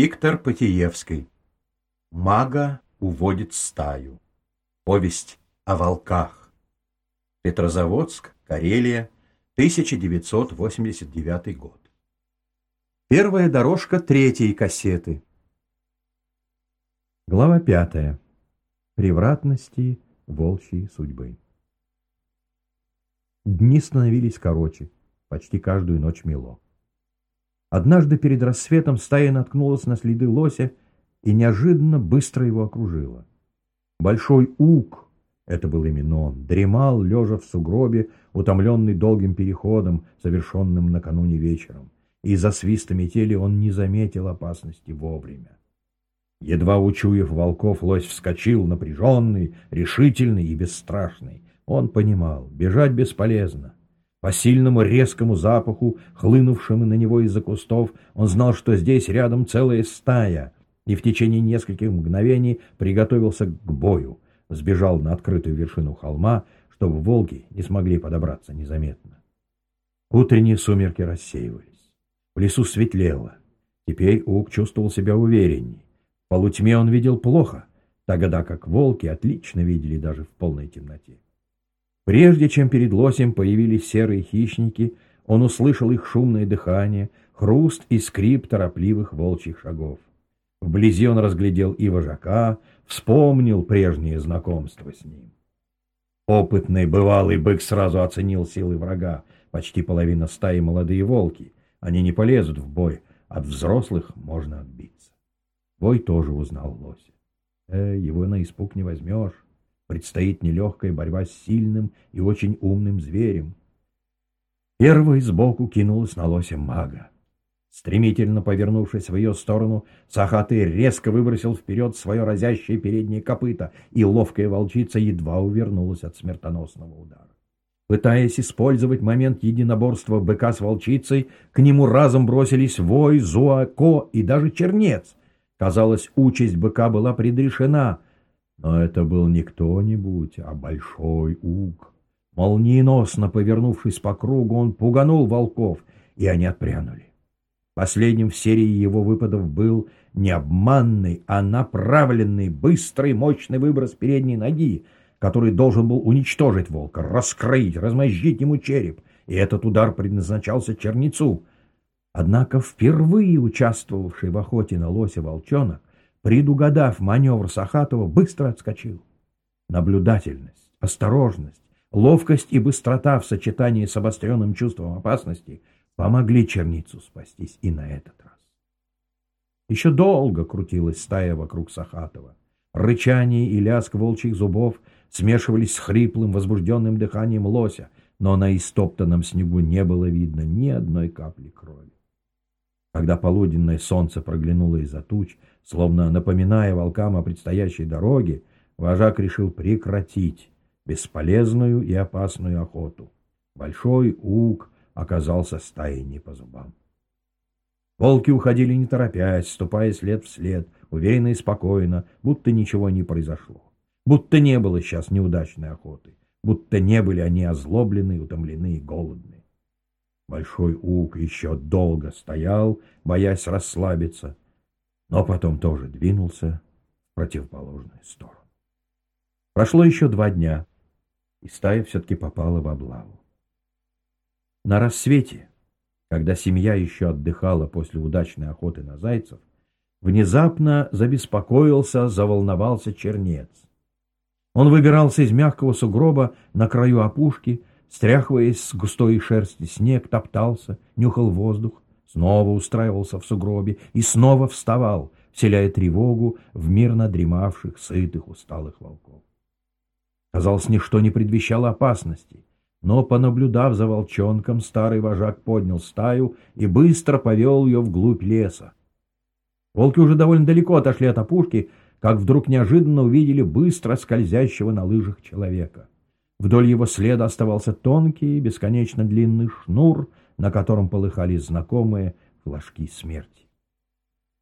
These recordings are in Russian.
Виктор Потиевский. Мага уводит стаю. Повесть о волках. Петрозаводск, Карелия, 1989 год. Первая дорожка третьей кассеты. Глава пятая. Превратности волчьей судьбы. Дни становились короче, почти каждую ночь мело. Однажды перед рассветом стая наткнулась на следы лося и неожиданно быстро его окружила. Большой ук, это был именно он, дремал, лежа в сугробе, утомленный долгим переходом, совершенным накануне вечером. И за свистом метели он не заметил опасности вовремя. Едва учуяв волков, лось вскочил, напряженный, решительный и бесстрашный. Он понимал, бежать бесполезно. По сильному резкому запаху, хлынувшему на него из-за кустов, он знал, что здесь рядом целая стая, и в течение нескольких мгновений приготовился к бою, сбежал на открытую вершину холма, чтобы волки не смогли подобраться незаметно. Утренние сумерки рассеивались. В лесу светлело. Теперь Ук чувствовал себя уверенней. В полутьме он видел плохо, тогда как волки отлично видели даже в полной темноте. Прежде чем перед лосем появились серые хищники, он услышал их шумное дыхание, хруст и скрип торопливых волчьих шагов. Вблизи он разглядел и вожака, вспомнил прежнее знакомство с ним. Опытный бывалый бык сразу оценил силы врага. Почти половина стаи молодые волки. Они не полезут в бой. От взрослых можно отбиться. Бой тоже узнал лося. Э, его на испуг не возьмешь. Предстоит нелегкая борьба с сильным и очень умным зверем. Первой сбоку кинулась на лося мага. Стремительно повернувшись в ее сторону, Сахатый резко выбросил вперед свое разящее переднее копыто, и ловкая волчица едва увернулась от смертоносного удара. Пытаясь использовать момент единоборства быка с волчицей, к нему разом бросились вой, зуако и даже чернец. Казалось, участь быка была предрешена — но это был не кто-нибудь, а большой уг. Молниеносно повернувшись по кругу, он пуганул волков, и они отпрянули. Последним в серии его выпадов был не обманный, а направленный, быстрый, мощный выброс передней ноги, который должен был уничтожить волка, раскрыть, размозжить ему череп, и этот удар предназначался черницу. Однако впервые участвовавший в охоте на лося волчонок предугадав маневр Сахатова, быстро отскочил. Наблюдательность, осторожность, ловкость и быстрота в сочетании с обостренным чувством опасности помогли черницу спастись и на этот раз. Еще долго крутилась стая вокруг Сахатова. Рычание и лязг волчьих зубов смешивались с хриплым, возбужденным дыханием лося, но на истоптанном снегу не было видно ни одной капли крови. Когда полуденное солнце проглянуло из-за туч, словно напоминая волкам о предстоящей дороге, вожак решил прекратить бесполезную и опасную охоту. Большой ук оказался стаей не по зубам. Волки уходили не торопясь, ступая след в след, уверенно и спокойно, будто ничего не произошло. Будто не было сейчас неудачной охоты, будто не были они озлоблены, утомлены и голодны. Большой ук еще долго стоял, боясь расслабиться, но потом тоже двинулся в противоположную сторону. Прошло еще два дня, и стая все-таки попала в облаву. На рассвете, когда семья еще отдыхала после удачной охоты на зайцев, внезапно забеспокоился, заволновался чернец. Он выбирался из мягкого сугроба на краю опушки, Стряхиваясь с густой шерсти снег, топтался, нюхал воздух, снова устраивался в сугробе и снова вставал, вселяя тревогу в мирно дремавших, сытых, усталых волков. Казалось, ничто не предвещало опасности, но, понаблюдав за волчонком, старый вожак поднял стаю и быстро повел ее вглубь леса. Волки уже довольно далеко отошли от опушки, как вдруг неожиданно увидели быстро скользящего на лыжах человека — Вдоль его следа оставался тонкий, бесконечно длинный шнур, на котором полыхали знакомые флажки смерти.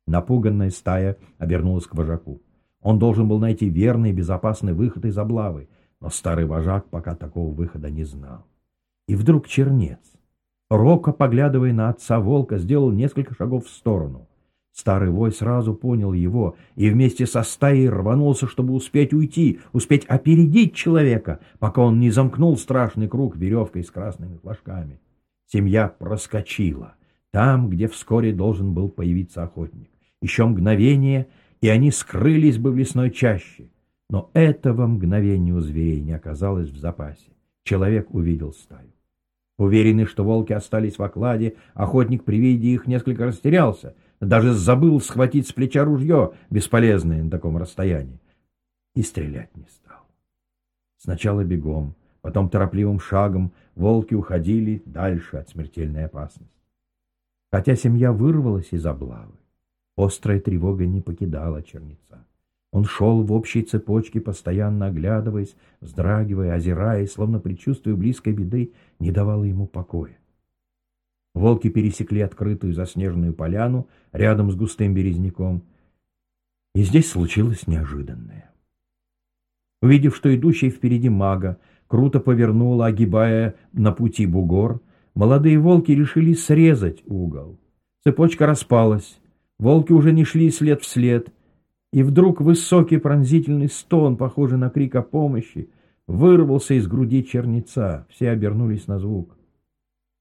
Напуганная стая обернулась к вожаку. Он должен был найти верный и безопасный выход из облавы, но старый вожак пока такого выхода не знал. И вдруг чернец, робко поглядывая на отца волка, сделал несколько шагов в сторону. Старый вой сразу понял его и вместе со стаей рванулся, чтобы успеть уйти, успеть опередить человека, пока он не замкнул страшный круг веревкой с красными флажками. Семья проскочила там, где вскоре должен был появиться охотник. Еще мгновение, и они скрылись бы в лесной чаще. Но этого мгновения у зверей не оказалось в запасе. Человек увидел стаю. Уверенный, что волки остались в окладе, охотник при виде их несколько растерялся, даже забыл схватить с плеча ружье, бесполезное на таком расстоянии, и стрелять не стал. Сначала бегом, потом торопливым шагом волки уходили дальше от смертельной опасности. Хотя семья вырвалась из облавы, острая тревога не покидала черница. Он шел в общей цепочке, постоянно оглядываясь, вздрагивая, озираясь, словно предчувствуя близкой беды, не давало ему покоя. Волки пересекли открытую заснеженную поляну рядом с густым березняком, и здесь случилось неожиданное. Увидев, что идущий впереди мага круто повернула, огибая на пути бугор, молодые волки решили срезать угол. Цепочка распалась, волки уже не шли след в след, и вдруг высокий пронзительный стон, похожий на крик о помощи, вырвался из груди черница. Все обернулись на звук.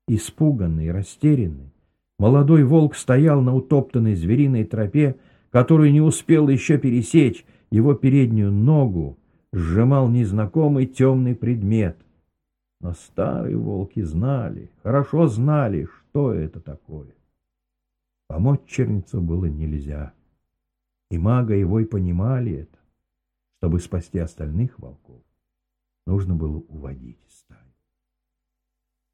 Испуганный, растерянный, молодой волк стоял на утоптанной звериной тропе, которую не успел еще пересечь, его переднюю ногу сжимал незнакомый темный предмет. Но старые волки знали, хорошо знали, что это такое. Помочь черницу было нельзя. И мага, и вой понимали это. Чтобы спасти остальных волков, нужно было уводить стаю.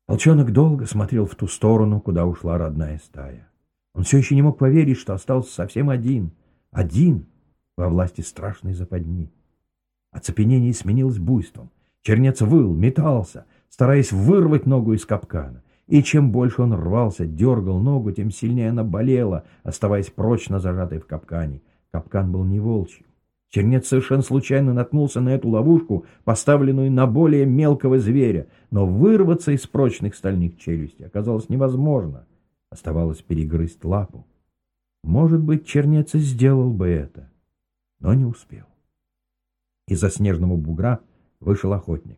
Волчонок долго смотрел в ту сторону, куда ушла родная стая. Он все еще не мог поверить, что остался совсем один. Один во власти страшной западни. Оцепенение сменилось буйством. Чернец выл, метался, стараясь вырвать ногу из капкана. И чем больше он рвался, дергал ногу, тем сильнее она болела, оставаясь прочно зажатой в капкане. Капкан был не волчий. Чернец совершенно случайно наткнулся на эту ловушку, поставленную на более мелкого зверя, но вырваться из прочных стальных челюстей оказалось невозможно. Оставалось перегрызть лапу. Может быть, чернец и сделал бы это, но не успел. Из-за снежного бугра вышел охотник.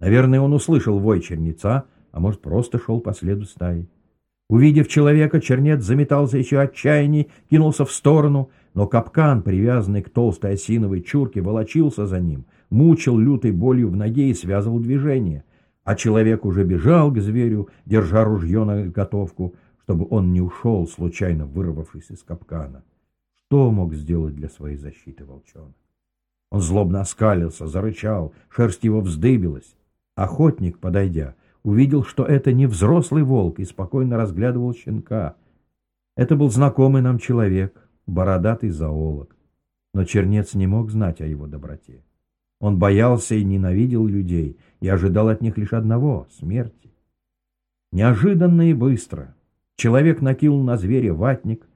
Наверное, он услышал вой чернеца, а может, просто шел по следу стаи. Увидев человека, чернец заметался еще отчаянней, кинулся в сторону, но капкан, привязанный к толстой осиновой чурке, волочился за ним, мучил лютой болью в ноге и связывал движение. А человек уже бежал к зверю, держа ружье на готовку, чтобы он не ушел, случайно вырвавшись из капкана. Что мог сделать для своей защиты волчонок? Он злобно оскалился, зарычал, шерсть его вздыбилась. Охотник, подойдя, увидел, что это не взрослый волк, и спокойно разглядывал щенка. Это был знакомый нам человек, бородатый зоолог. Но Чернец не мог знать о его доброте. Он боялся и ненавидел людей, и ожидал от них лишь одного — смерти. Неожиданно и быстро человек накинул на зверя ватник,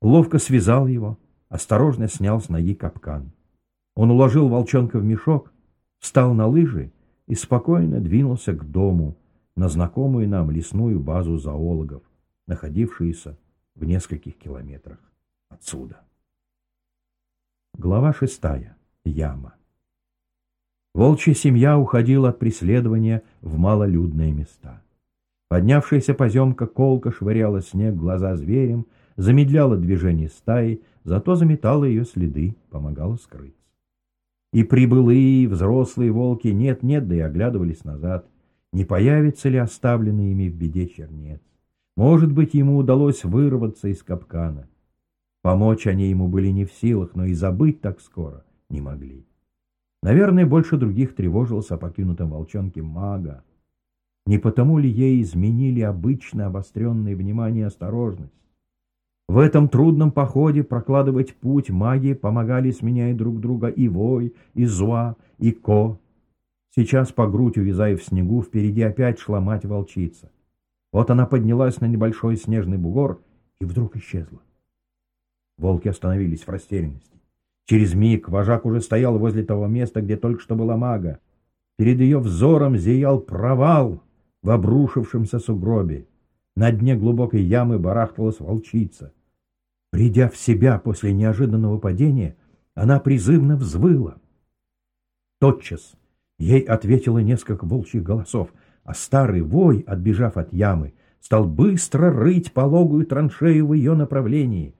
ловко связал его, осторожно снял с ноги капкан. Он уложил волчонка в мешок, встал на лыжи и спокойно двинулся к дому, на знакомую нам лесную базу зоологов, находившуюся в нескольких километрах отсюда. Глава шестая. Яма. Волчья семья уходила от преследования в малолюдные места. Поднявшаяся поземка колка швыряла снег в глаза зверям, замедляла движение стаи, зато заметала ее следы, помогала скрыться. И прибылые взрослые волки нет-нет, да и оглядывались назад, не появится ли оставленный ими в беде чернец. Может быть, ему удалось вырваться из капкана. Помочь они ему были не в силах, но и забыть так скоро не могли. Наверное, больше других тревожился о покинутом волчонке мага. Не потому ли ей изменили обычно обостренное внимание и осторожность? В этом трудном походе прокладывать путь маги помогали, сменяя друг друга и Вой, и Зуа, и Ко. Сейчас по грудь увязая в снегу, впереди опять шла мать-волчица. Вот она поднялась на небольшой снежный бугор и вдруг исчезла. Волки остановились в растерянности. Через миг вожак уже стоял возле того места, где только что была мага. Перед ее взором зиял провал в обрушившемся сугробе. На дне глубокой ямы барахталась волчица. Придя в себя после неожиданного падения, она призывно взвыла. Тотчас ей ответило несколько волчьих голосов, а старый вой, отбежав от ямы, стал быстро рыть пологую траншею в ее направлении.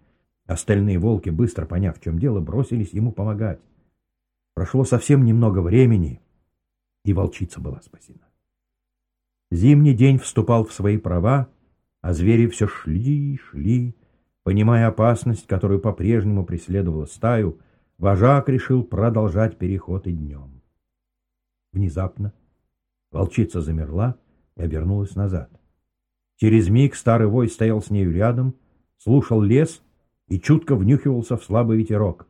Остальные волки, быстро поняв, в чем дело, бросились ему помогать. Прошло совсем немного времени, и волчица была спасена. Зимний день вступал в свои права, а звери все шли шли. Понимая опасность, которую по-прежнему преследовала стаю, вожак решил продолжать переход и днем. Внезапно волчица замерла и обернулась назад. Через миг старый вой стоял с нею рядом, слушал лес и чутко внюхивался в слабый ветерок.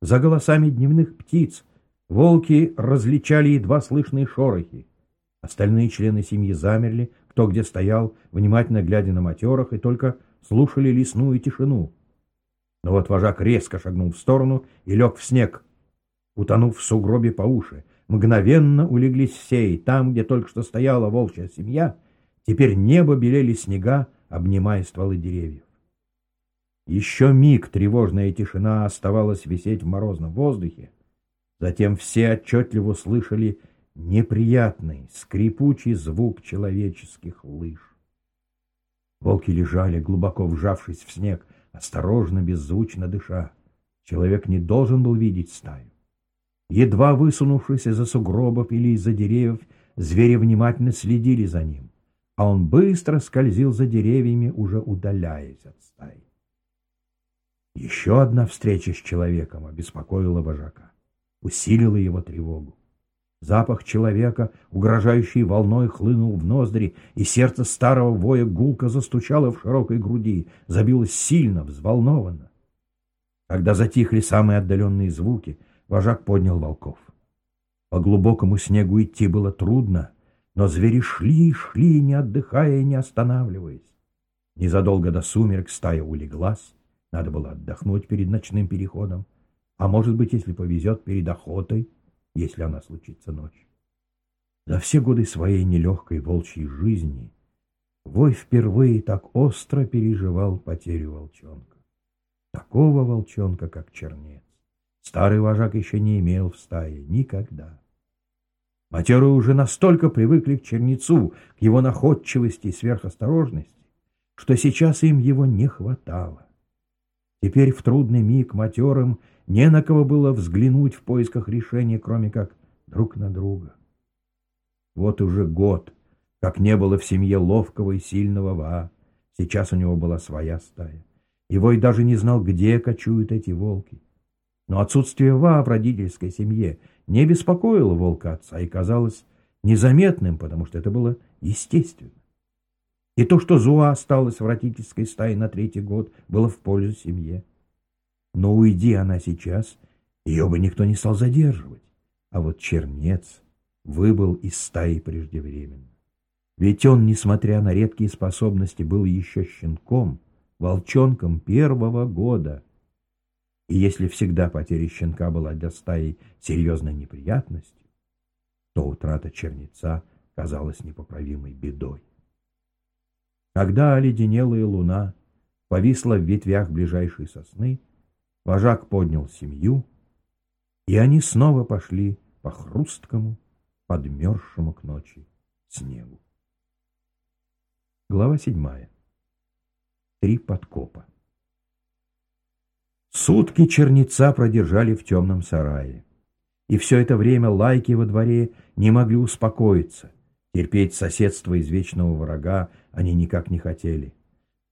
За голосами дневных птиц волки различали едва слышные шорохи. Остальные члены семьи замерли, кто где стоял, внимательно глядя на матерых, и только слушали лесную тишину. Но вот вожак резко шагнул в сторону и лег в снег, утонув в сугробе по уши. Мгновенно улеглись все, и там, где только что стояла волчья семья, теперь небо белели снега, обнимая стволы деревьев. Еще миг тревожная тишина оставалась висеть в морозном воздухе, затем все отчетливо слышали неприятный, скрипучий звук человеческих лыж. Волки лежали, глубоко вжавшись в снег, осторожно, беззвучно дыша. Человек не должен был видеть стаю. Едва высунувшись из-за сугробов или из-за деревьев, звери внимательно следили за ним, а он быстро скользил за деревьями, уже удаляясь от стаи. Еще одна встреча с человеком обеспокоила вожака, усилила его тревогу. Запах человека, угрожающий волной, хлынул в ноздри, и сердце старого воя гулко застучало в широкой груди, забилось сильно, взволнованно. Когда затихли самые отдаленные звуки, вожак поднял волков. По глубокому снегу идти было трудно, но звери шли и шли, не отдыхая и не останавливаясь. Незадолго до сумерек стая улеглась, надо было отдохнуть перед ночным переходом, а может быть, если повезет, перед охотой, если она случится ночью. За все годы своей нелегкой волчьей жизни Вой впервые так остро переживал потерю волчонка. Такого волчонка, как чернец, старый вожак еще не имел в стае никогда. Матеры уже настолько привыкли к чернецу, к его находчивости и сверхосторожности, что сейчас им его не хватало. Теперь в трудный миг матерым не на кого было взглянуть в поисках решения, кроме как друг на друга. Вот уже год, как не было в семье ловкого и сильного Ва. Сейчас у него была своя стая. Его и даже не знал, где кочуют эти волки. Но отсутствие Ва в родительской семье не беспокоило волка отца и казалось незаметным, потому что это было естественно. И то, что Зуа осталась в родительской стае на третий год, было в пользу семье. Но уйди она сейчас, ее бы никто не стал задерживать. А вот чернец выбыл из стаи преждевременно. Ведь он, несмотря на редкие способности, был еще щенком, волчонком первого года. И если всегда потеря щенка была для стаи серьезной неприятностью, то утрата чернеца казалась непоправимой бедой. Когда оледенелая луна повисла в ветвях ближайшей сосны, Вожак поднял семью, и они снова пошли по хрусткому, подмерзшему к ночи снегу. Глава седьмая. Три подкопа. Сутки черница продержали в темном сарае. И все это время лайки во дворе не могли успокоиться. Терпеть соседство извечного врага они никак не хотели.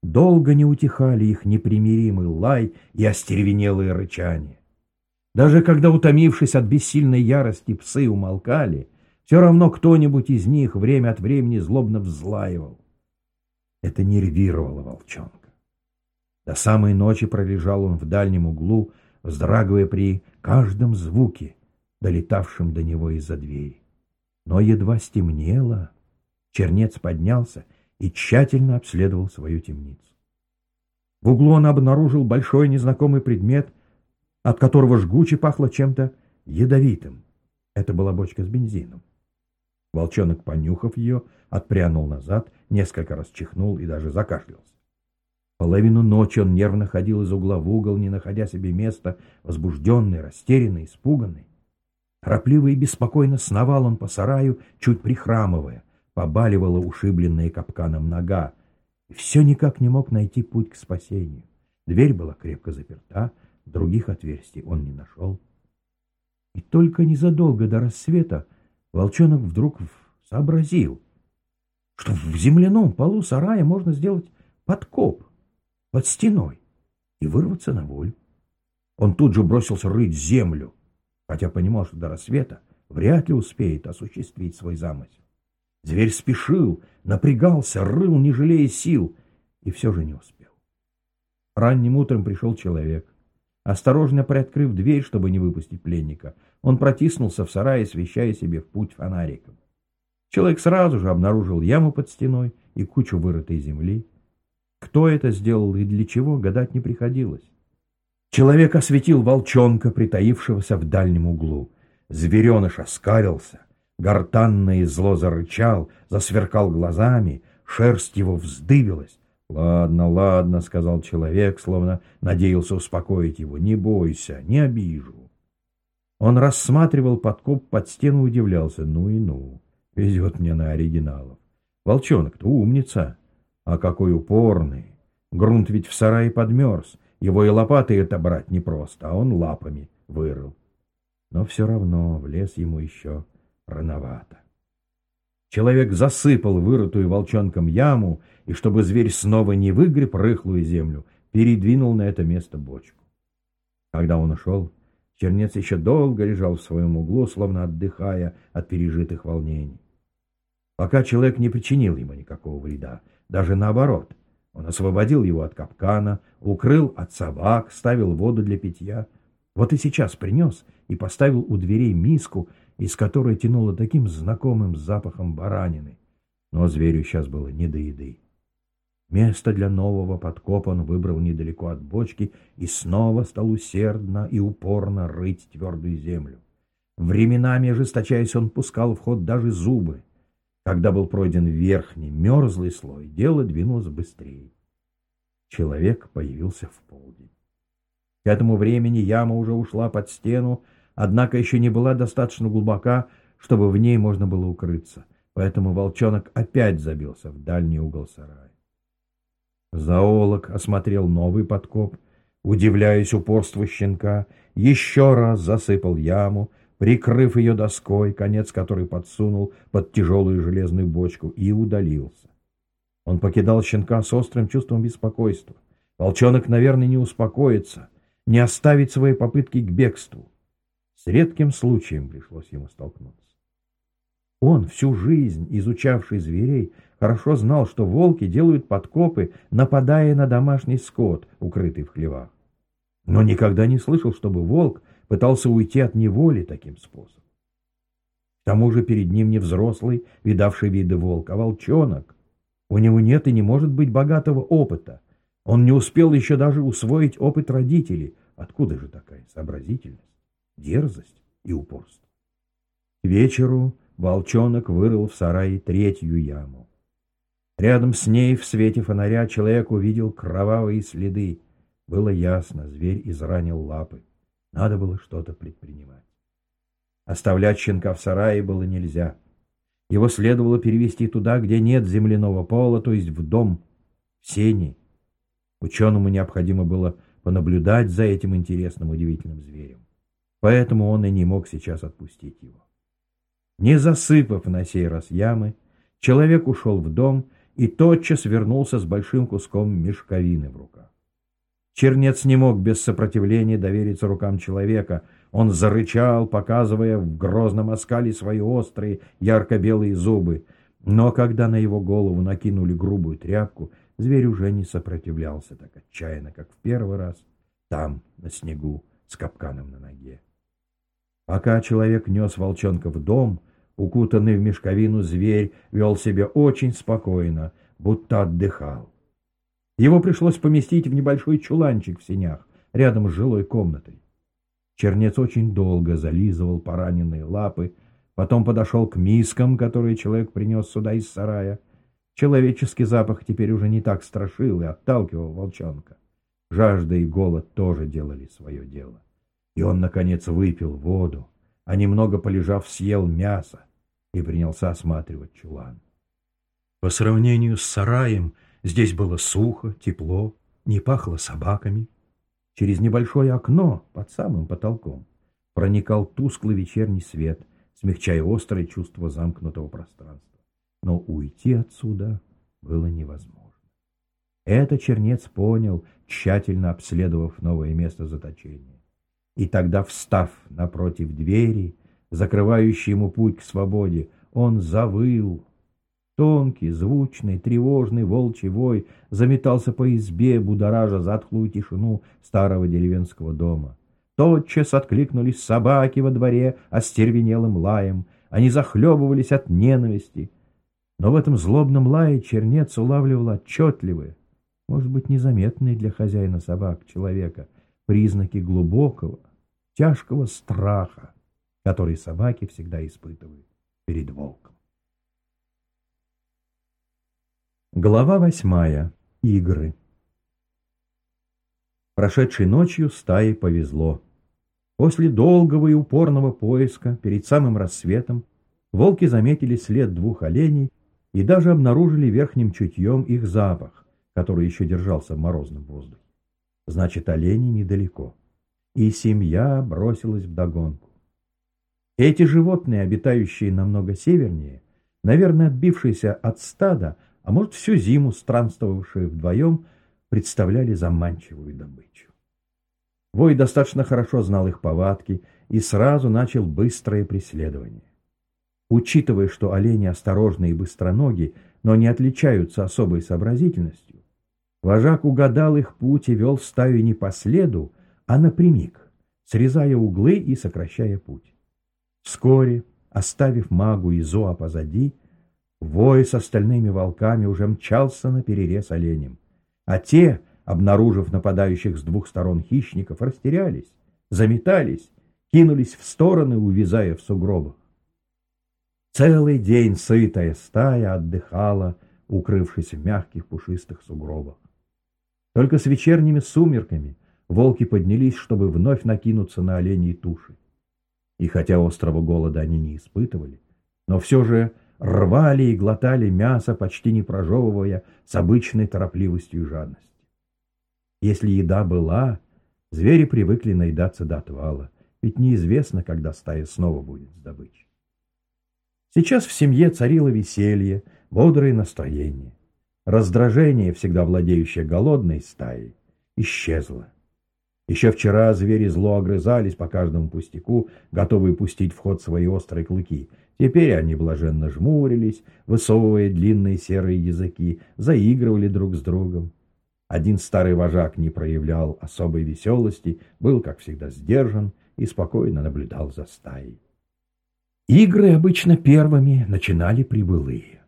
Долго не утихали их непримиримый лай и остервенелые рычания. Даже когда, утомившись от бессильной ярости, псы умолкали, все равно кто-нибудь из них время от времени злобно взлаивал. Это нервировало волчонка. До самой ночи пролежал он в дальнем углу, вздрагивая при каждом звуке, долетавшем до него из-за двери. Но едва стемнело, чернец поднялся и тщательно обследовал свою темницу. В углу он обнаружил большой незнакомый предмет, от которого жгуче пахло чем-то ядовитым. Это была бочка с бензином. Волчонок, понюхав ее, отпрянул назад, несколько раз чихнул и даже закашлялся. Половину ночи он нервно ходил из угла в угол, не находя себе места, возбужденный, растерянный, испуганный. Торопливо и беспокойно сновал он по сараю, чуть прихрамывая, побаливала ушибленная капканом нога, и все никак не мог найти путь к спасению. Дверь была крепко заперта, других отверстий он не нашел. И только незадолго до рассвета волчонок вдруг сообразил, что в земляном полу сарая можно сделать подкоп под стеной и вырваться на волю. Он тут же бросился рыть землю, хотя понимал, что до рассвета вряд ли успеет осуществить свой замысел. Зверь спешил, напрягался, рыл, не жалея сил, и все же не успел. Ранним утром пришел человек. Осторожно приоткрыв дверь, чтобы не выпустить пленника, он протиснулся в сарай, освещая себе в путь фонариком. Человек сразу же обнаружил яму под стеной и кучу вырытой земли. Кто это сделал и для чего, гадать не приходилось. Человек осветил волчонка, притаившегося в дальнем углу. Звереныш оскалился, гортанно и зло зарычал, засверкал глазами, шерсть его вздыбилась, «Ладно, ладно», — сказал человек, словно надеялся успокоить его. «Не бойся, не обижу». Он рассматривал подкоп под стену и удивлялся. «Ну и ну, везет мне на оригиналов. Волчонок-то умница, а какой упорный. Грунт ведь в сарае подмерз, его и лопатой это брать непросто, а он лапами вырыл. Но все равно в лес ему еще рановато. Человек засыпал вырытую волчонком яму, и чтобы зверь снова не выгреб рыхлую землю, передвинул на это место бочку. Когда он ушел, чернец еще долго лежал в своем углу, словно отдыхая от пережитых волнений. Пока человек не причинил ему никакого вреда, даже наоборот. Он освободил его от капкана, укрыл от собак, ставил воду для питья. Вот и сейчас принес и поставил у дверей миску, из которой тянуло таким знакомым запахом баранины. Но зверю сейчас было не до еды. Место для нового подкопа он выбрал недалеко от бочки и снова стал усердно и упорно рыть твердую землю. Временами, ожесточаясь, он пускал в ход даже зубы. Когда был пройден верхний, мерзлый слой, дело двинулось быстрее. Человек появился в полдень. К этому времени яма уже ушла под стену, однако еще не была достаточно глубока, чтобы в ней можно было укрыться, поэтому волчонок опять забился в дальний угол сарая. Зоолог осмотрел новый подкоп, удивляясь упорству щенка, еще раз засыпал яму, прикрыв ее доской, конец которой подсунул под тяжелую железную бочку, и удалился. Он покидал щенка с острым чувством беспокойства. Волчонок, наверное, не успокоится, не оставит свои попытки к бегству. С редким случаем пришлось ему столкнуться. Он, всю жизнь изучавший зверей, хорошо знал, что волки делают подкопы, нападая на домашний скот, укрытый в хлевах. Но никогда не слышал, чтобы волк пытался уйти от неволи таким способом. К тому же перед ним не взрослый, видавший виды волк, а волчонок. У него нет и не может быть богатого опыта. Он не успел еще даже усвоить опыт родителей. Откуда же такая сообразительность? Дерзость и упорство. Вечеру волчонок вырыл в сарае третью яму. Рядом с ней в свете фонаря человек увидел кровавые следы. Было ясно, зверь изранил лапы. Надо было что-то предпринимать. Оставлять щенка в сарае было нельзя. Его следовало перевести туда, где нет земляного пола, то есть в дом, в сени. Ученому необходимо было понаблюдать за этим интересным удивительным зверем поэтому он и не мог сейчас отпустить его. Не засыпав на сей раз ямы, человек ушел в дом и тотчас вернулся с большим куском мешковины в руках. Чернец не мог без сопротивления довериться рукам человека. Он зарычал, показывая в грозном оскале свои острые, ярко-белые зубы. Но когда на его голову накинули грубую тряпку, зверь уже не сопротивлялся так отчаянно, как в первый раз, там, на снегу, с капканом на ноге. Пока человек нес волчонка в дом, укутанный в мешковину зверь вел себя очень спокойно, будто отдыхал. Его пришлось поместить в небольшой чуланчик в сенях, рядом с жилой комнатой. Чернец очень долго зализывал пораненные лапы, потом подошел к мискам, которые человек принес сюда из сарая. Человеческий запах теперь уже не так страшил и отталкивал волчонка. Жажда и голод тоже делали свое дело. И он, наконец, выпил воду, а немного полежав, съел мясо и принялся осматривать чулан. По сравнению с сараем здесь было сухо, тепло, не пахло собаками. Через небольшое окно под самым потолком проникал тусклый вечерний свет, смягчая острое чувство замкнутого пространства. Но уйти отсюда было невозможно. Это чернец понял, тщательно обследовав новое место заточения. И тогда, встав напротив двери, закрывающей ему путь к свободе, он завыл. Тонкий, звучный, тревожный волчий вой заметался по избе, будоража затхлую тишину старого деревенского дома. Тотчас откликнулись собаки во дворе остервенелым лаем. Они захлебывались от ненависти. Но в этом злобном лае чернец улавливал отчетливые, может быть, незаметные для хозяина собак человека, признаки глубокого, тяжкого страха, который собаки всегда испытывают перед волком. Глава восьмая. Игры. Прошедшей ночью стае повезло. После долгого и упорного поиска перед самым рассветом волки заметили след двух оленей и даже обнаружили верхним чутьем их запах, который еще держался в морозном воздухе. Значит, олени недалеко. И семья бросилась в догонку. Эти животные, обитающие намного севернее, наверное, отбившиеся от стада, а может, всю зиму странствовавшие вдвоем, представляли заманчивую добычу. Вой достаточно хорошо знал их повадки и сразу начал быстрое преследование. Учитывая, что олени осторожны и быстроноги, но не отличаются особой сообразительностью, вожак угадал их путь и вел стаю не по следу, а напрямик, срезая углы и сокращая путь. Вскоре, оставив магу и Зоа позади, вой с остальными волками уже мчался на перерез оленям, а те — обнаружив нападающих с двух сторон хищников, растерялись, заметались, кинулись в стороны, увязая в сугробах. Целый день сытая стая отдыхала, укрывшись в мягких пушистых сугробах. Только с вечерними сумерками волки поднялись, чтобы вновь накинуться на оленей туши. И хотя острого голода они не испытывали, но все же рвали и глотали мясо, почти не прожевывая, с обычной торопливостью и жадностью. Если еда была, звери привыкли наедаться до отвала, ведь неизвестно, когда стая снова будет с добычей. Сейчас в семье царило веселье, бодрое настроение. Раздражение, всегда владеющее голодной стаей, исчезло. Еще вчера звери зло огрызались по каждому пустяку, готовые пустить в ход свои острые клыки. Теперь они блаженно жмурились, высовывая длинные серые языки, заигрывали друг с другом. Один старый вожак не проявлял особой веселости, был, как всегда, сдержан и спокойно наблюдал за стаей. Игры обычно первыми начинали прибылые.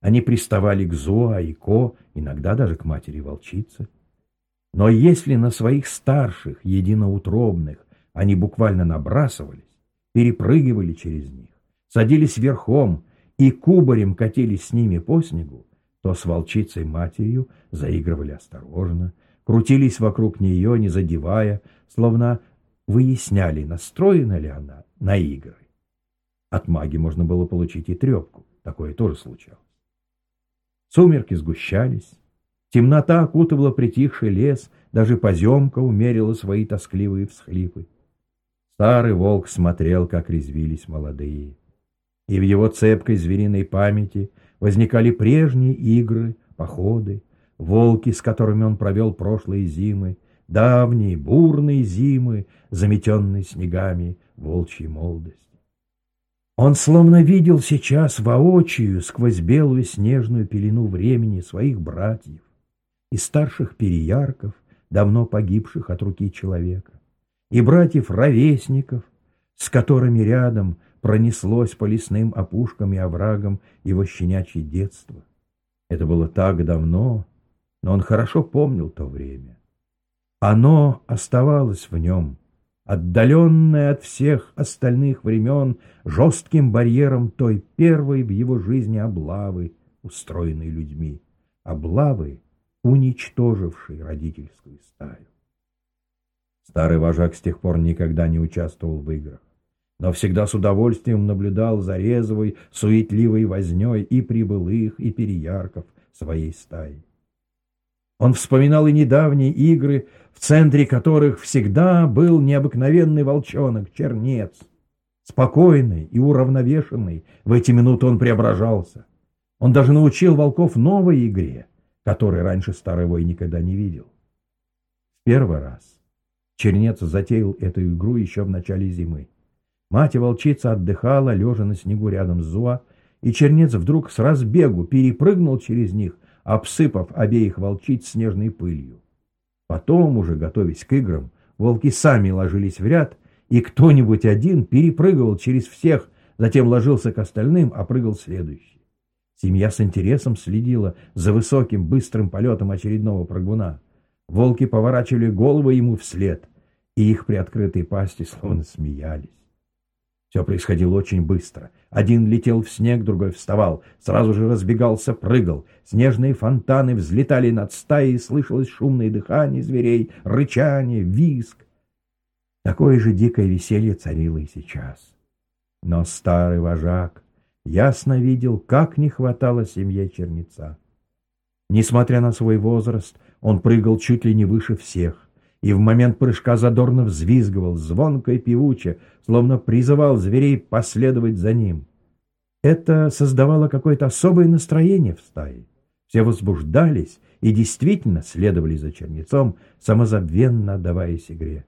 Они приставали к Зоа и Ко, иногда даже к матери-волчице. Но если на своих старших, единоутробных, они буквально набрасывались, перепрыгивали через них, садились верхом и кубарем катились с ними по снегу, то с волчицей-матерью заигрывали осторожно, крутились вокруг нее, не задевая, словно выясняли, настроена ли она на игры. От маги можно было получить и трепку, такое тоже случалось. Сумерки сгущались, темнота окутывала притихший лес, даже поземка умерила свои тоскливые всхлипы. Старый волк смотрел, как резвились молодые. И в его цепкой звериной памяти возникали прежние игры, походы, волки, с которыми он провел прошлые зимы, давние бурные зимы, заметенные снегами волчьей молодости. Он словно видел сейчас воочию сквозь белую снежную пелену времени своих братьев и старших переярков, давно погибших от руки человека, и братьев-ровесников, с которыми рядом пронеслось по лесным опушкам и оврагам его щенячье детство. Это было так давно, но он хорошо помнил то время. Оно оставалось в нем, отдаленное от всех остальных времен жестким барьером той первой в его жизни облавы устроенной людьми, облавы, уничтожившей родительскую стаю. Старый вожак с тех пор никогда не участвовал в играх, но всегда с удовольствием наблюдал за резвой, суетливой вознёй и прибылых, и переярков своей стаи. Он вспоминал и недавние игры, в центре которых всегда был необыкновенный волчонок, чернец. Спокойный и уравновешенный, в эти минуты он преображался. Он даже научил волков новой игре, которой раньше старый вой никогда не видел. В первый раз чернец затеял эту игру еще в начале зимы. Мать и волчица отдыхала, лежа на снегу рядом с Зуа, и чернец вдруг с разбегу перепрыгнул через них, обсыпав обеих волчиц снежной пылью. Потом, уже готовясь к играм, волки сами ложились в ряд, и кто-нибудь один перепрыгивал через всех, затем ложился к остальным, а прыгал следующий. Семья с интересом следила за высоким быстрым полетом очередного прыгуна. Волки поворачивали головы ему вслед, и их приоткрытые пасти словно смеялись. Все происходило очень быстро. Один летел в снег, другой вставал, сразу же разбегался, прыгал. Снежные фонтаны взлетали над стаей, слышалось шумное дыхание зверей, рычание, визг. Такое же дикое веселье царило и сейчас. Но старый вожак ясно видел, как не хватало семье черница. Несмотря на свой возраст, он прыгал чуть ли не выше всех и в момент прыжка задорно взвизгивал, звонко и певуче, словно призывал зверей последовать за ним. Это создавало какое-то особое настроение в стае. Все возбуждались и действительно следовали за чернецом, самозабвенно отдаваясь игре.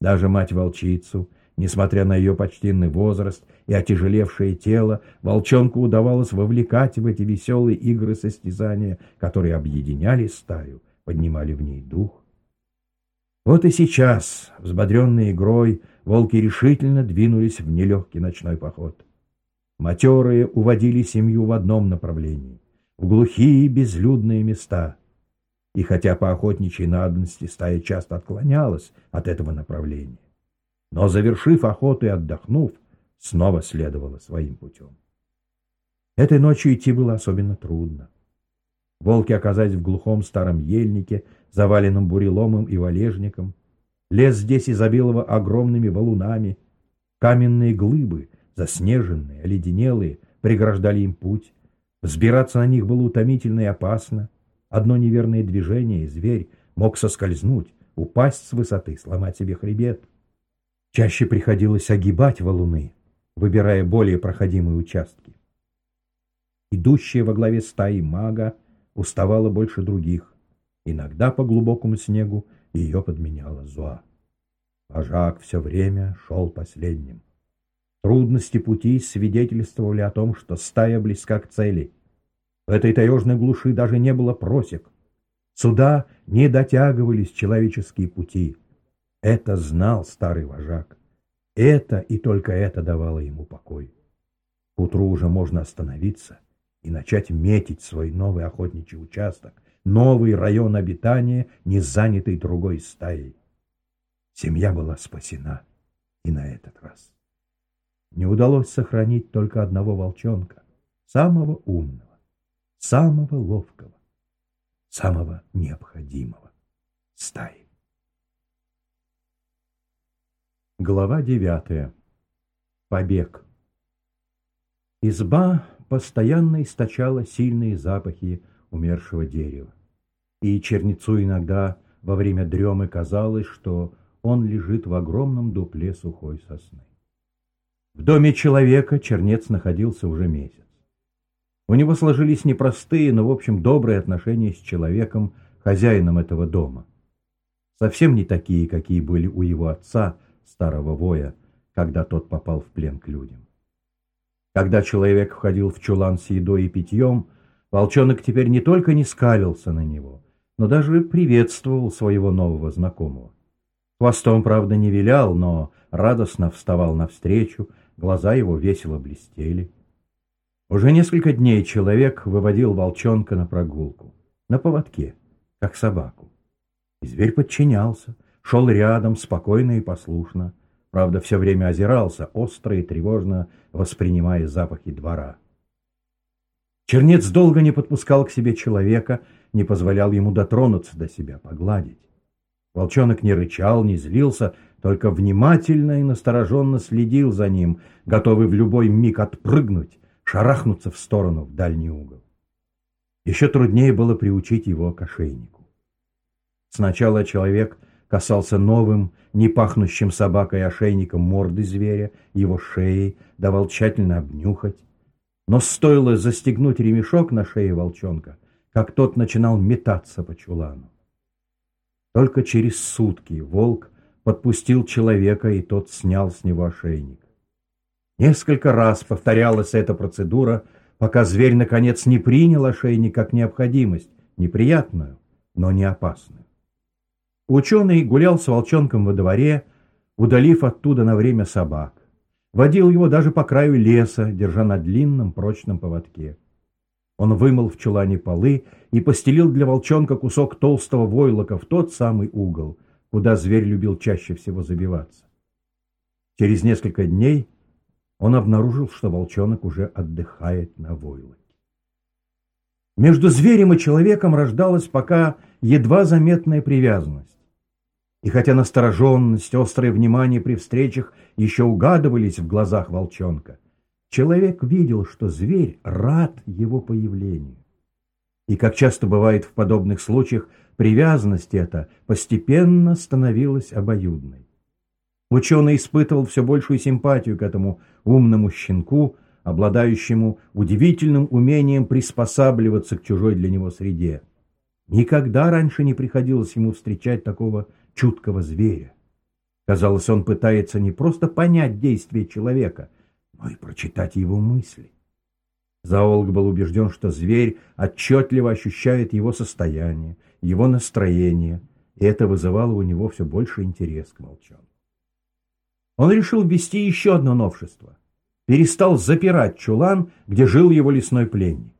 Даже мать-волчицу, несмотря на ее почтенный возраст и отяжелевшее тело, волчонку удавалось вовлекать в эти веселые игры состязания, которые объединяли стаю, поднимали в ней дух. Вот и сейчас, взбодренные игрой, волки решительно двинулись в нелегкий ночной поход. Матерые уводили семью в одном направлении, в глухие безлюдные места. И хотя по охотничьей надобности стая часто отклонялась от этого направления, но, завершив охоту и отдохнув, снова следовала своим путем. Этой ночью идти было особенно трудно. Волки оказались в глухом старом ельнике, заваленном буреломом и валежником. Лес здесь изобиловал огромными валунами. Каменные глыбы, заснеженные, оледенелые, преграждали им путь. Взбираться на них было утомительно и опасно. Одно неверное движение, и зверь мог соскользнуть, упасть с высоты, сломать себе хребет. Чаще приходилось огибать валуны, выбирая более проходимые участки. Идущая во главе стаи мага уставала больше других. Иногда по глубокому снегу ее подменяла Зоа. Вожак все время шел последним. Трудности пути свидетельствовали о том, что стая близка к цели. В этой таежной глуши даже не было просек. Сюда не дотягивались человеческие пути. Это знал старый вожак. Это и только это давало ему покой. К утру уже можно остановиться — и начать метить свой новый охотничий участок, новый район обитания, не занятый другой стаей. Семья была спасена и на этот раз. Не удалось сохранить только одного волчонка, самого умного, самого ловкого, самого необходимого стаи. Глава девятая. Побег. Изба постоянно источала сильные запахи умершего дерева. И чернецу иногда во время дремы казалось, что он лежит в огромном дупле сухой сосны. В доме человека чернец находился уже месяц. У него сложились непростые, но, в общем, добрые отношения с человеком, хозяином этого дома. Совсем не такие, какие были у его отца, старого воя, когда тот попал в плен к людям. Когда человек входил в чулан с едой и питьем, волчонок теперь не только не скалился на него, но даже приветствовал своего нового знакомого. Хвостом, правда, не вилял, но радостно вставал навстречу, глаза его весело блестели. Уже несколько дней человек выводил волчонка на прогулку, на поводке, как собаку. И зверь подчинялся, шел рядом, спокойно и послушно, Правда, все время озирался, остро и тревожно воспринимая запахи двора. Чернец долго не подпускал к себе человека, не позволял ему дотронуться до себя, погладить. Волчонок не рычал, не злился, только внимательно и настороженно следил за ним, готовый в любой миг отпрыгнуть, шарахнуться в сторону, в дальний угол. Еще труднее было приучить его к ошейнику. Сначала человек касался новым, не пахнущим собакой ошейником морды зверя, его шеи, давал тщательно обнюхать. Но стоило застегнуть ремешок на шее волчонка, как тот начинал метаться по чулану. Только через сутки волк подпустил человека, и тот снял с него ошейник. Несколько раз повторялась эта процедура, пока зверь, наконец, не принял ошейник как необходимость, неприятную, но не опасную. Ученый гулял с волчонком во дворе, удалив оттуда на время собак. Водил его даже по краю леса, держа на длинном прочном поводке. Он вымыл в чулане полы и постелил для волчонка кусок толстого войлока в тот самый угол, куда зверь любил чаще всего забиваться. Через несколько дней он обнаружил, что волчонок уже отдыхает на войлоке. Между зверем и человеком рождалась пока едва заметная привязанность. И хотя настороженность, острое внимание при встречах еще угадывались в глазах волчонка, Человек видел, что зверь рад его появлению. И, как часто бывает в подобных случаях, привязанность эта постепенно становилась обоюдной. Ученый испытывал все большую симпатию к этому умному щенку, обладающему удивительным умением приспосабливаться к чужой для него среде. Никогда раньше не приходилось ему встречать такого чуткого зверя. Казалось, он пытается не просто понять действия человека – но и прочитать его мысли. Зоолог был убежден, что зверь отчетливо ощущает его состояние, его настроение, и это вызывало у него все больше интерес к волчонку. Он решил ввести еще одно новшество. Перестал запирать чулан, где жил его лесной пленник.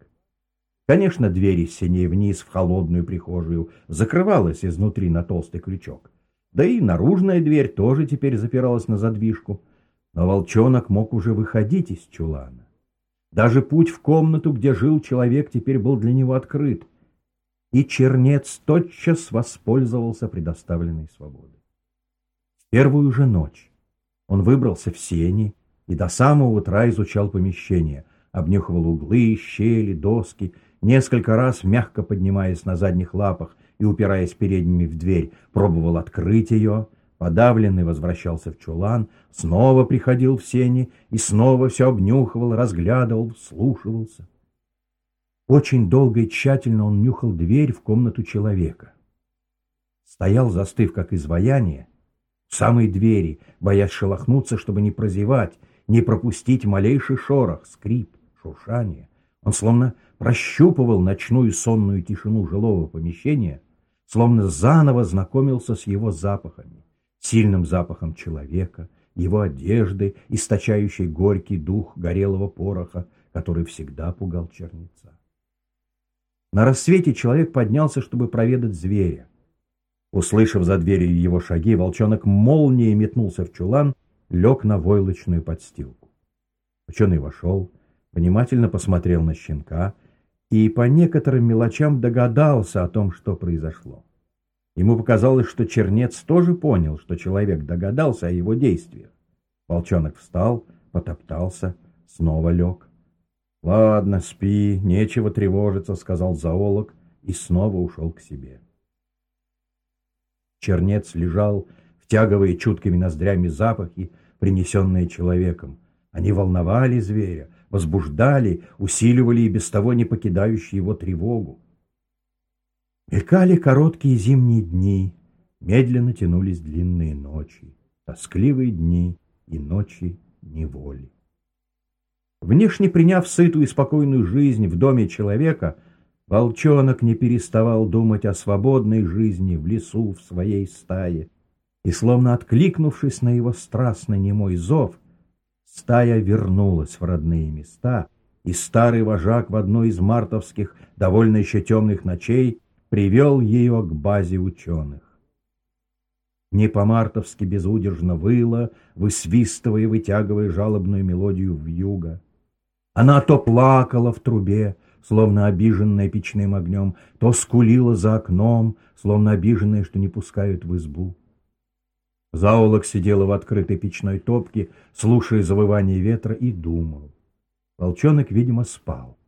Конечно, дверь из синей вниз в холодную прихожую закрывалась изнутри на толстый крючок. Да и наружная дверь тоже теперь запиралась на задвижку — но волчонок мог уже выходить из чулана. Даже путь в комнату, где жил человек, теперь был для него открыт. И чернец тотчас воспользовался предоставленной свободой. В первую же ночь он выбрался в сени и до самого утра изучал помещение, обнюхивал углы, щели, доски, несколько раз, мягко поднимаясь на задних лапах и упираясь передними в дверь, пробовал открыть ее — Подавленный возвращался в чулан, снова приходил в сени и снова все обнюхивал, разглядывал, вслушивался. Очень долго и тщательно он нюхал дверь в комнату человека. Стоял, застыв как изваяние, в самой двери, боясь шелохнуться, чтобы не прозевать, не пропустить малейший шорох, скрип, шуршание. Он словно прощупывал ночную сонную тишину жилого помещения, словно заново знакомился с его запахами сильным запахом человека, его одежды, источающей горький дух горелого пороха, который всегда пугал черница. На рассвете человек поднялся, чтобы проведать зверя. Услышав за дверью его шаги, волчонок молнией метнулся в чулан, лег на войлочную подстилку. Ученый вошел, внимательно посмотрел на щенка и по некоторым мелочам догадался о том, что произошло. Ему показалось, что чернец тоже понял, что человек догадался о его действиях. Волчонок встал, потоптался, снова лег. — Ладно, спи, нечего тревожиться, — сказал зоолог и снова ушел к себе. Чернец лежал, втягивая чуткими ноздрями запахи, принесенные человеком. Они волновали зверя, возбуждали, усиливали и без того не покидающую его тревогу. Мелькали короткие зимние дни, медленно тянулись длинные ночи, тоскливые дни и ночи неволи. Внешне приняв сытую и спокойную жизнь в доме человека, волчонок не переставал думать о свободной жизни в лесу в своей стае, и, словно откликнувшись на его страстный немой зов, стая вернулась в родные места, и старый вожак в одной из мартовских, довольно еще темных ночей, привел ее к базе ученых. Не по-мартовски безудержно выла, высвистывая и вытягивая жалобную мелодию в юго. Она то плакала в трубе, словно обиженная печным огнем, то скулила за окном, словно обиженная, что не пускают в избу. Заолок сидела в открытой печной топке, слушая завывание ветра, и думал. Волчонок, видимо, спал.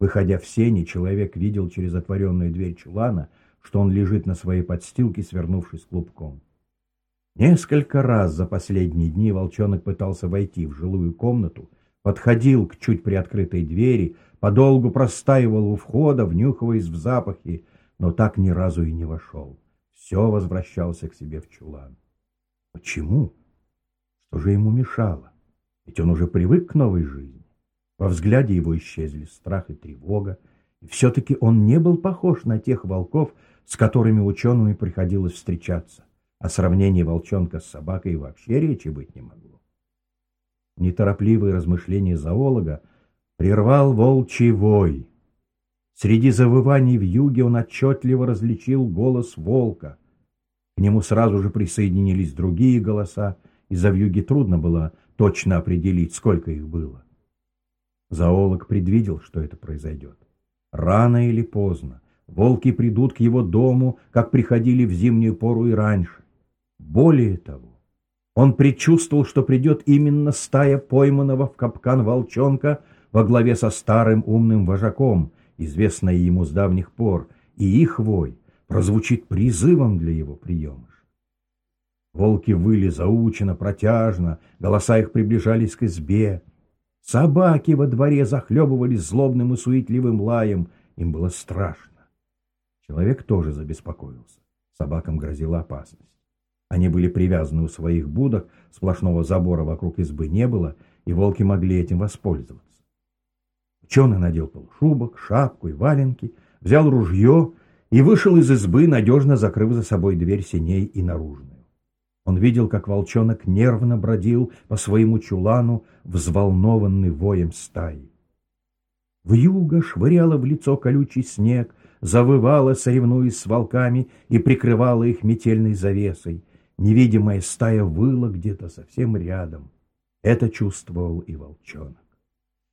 Выходя в сени, человек видел через отворенную дверь чулана, что он лежит на своей подстилке, свернувшись клубком. Несколько раз за последние дни волчонок пытался войти в жилую комнату, подходил к чуть приоткрытой двери, подолгу простаивал у входа, внюхиваясь в запахи, но так ни разу и не вошел. Все возвращался к себе в чулан. Почему? Что же ему мешало? Ведь он уже привык к новой жизни. Во взгляде его исчезли страх и тревога, и все-таки он не был похож на тех волков, с которыми учеными приходилось встречаться. О сравнении волчонка с собакой вообще речи быть не могло. Неторопливые размышления зоолога прервал волчий вой. Среди завываний в юге он отчетливо различил голос волка. К нему сразу же присоединились другие голоса, из-за вьюги трудно было точно определить, сколько их было. Зоолог предвидел, что это произойдет. Рано или поздно волки придут к его дому, как приходили в зимнюю пору и раньше. Более того, он предчувствовал, что придет именно стая пойманного в капкан волчонка во главе со старым умным вожаком, известная ему с давних пор, и их вой прозвучит призывом для его приемыша. Волки выли заучено, протяжно, голоса их приближались к избе. Собаки во дворе захлебывались злобным и суетливым лаем. Им было страшно. Человек тоже забеспокоился. Собакам грозила опасность. Они были привязаны у своих будок, сплошного забора вокруг избы не было, и волки могли этим воспользоваться. Ученый надел полушубок, шапку и валенки, взял ружье и вышел из избы, надежно закрыв за собой дверь синей и наружную. Он видел, как волчонок нервно бродил по своему чулану, взволнованный воем стаи. Вьюга швыряла в лицо колючий снег, завывала, соревнуясь с волками, и прикрывала их метельной завесой. Невидимая стая выла где-то совсем рядом. Это чувствовал и волчонок.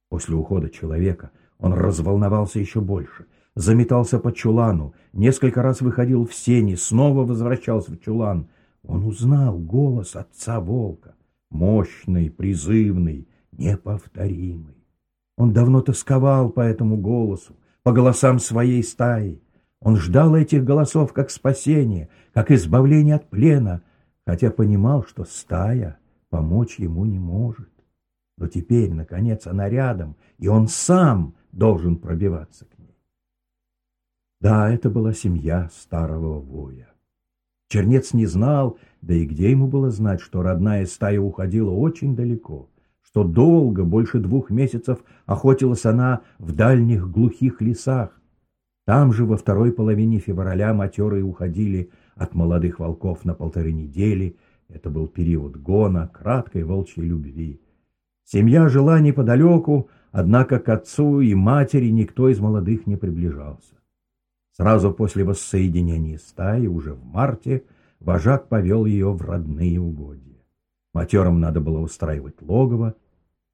После ухода человека он разволновался еще больше, заметался по чулану, несколько раз выходил в сени, снова возвращался в чулан. Он узнал голос отца волка, мощный, призывный, неповторимый. Он давно тосковал по этому голосу, по голосам своей стаи. Он ждал этих голосов как спасения, как избавления от плена, хотя понимал, что стая помочь ему не может. Но теперь, наконец, она рядом, и он сам должен пробиваться к ней. Да, это была семья старого воя. Чернец не знал, да и где ему было знать, что родная стая уходила очень далеко, что долго, больше двух месяцев, охотилась она в дальних глухих лесах. Там же во второй половине февраля матерые уходили от молодых волков на полторы недели. Это был период гона, краткой волчьей любви. Семья жила неподалеку, однако к отцу и матери никто из молодых не приближался. Сразу после воссоединения стаи, уже в марте, вожак повел ее в родные угодья. Матерам надо было устраивать логово,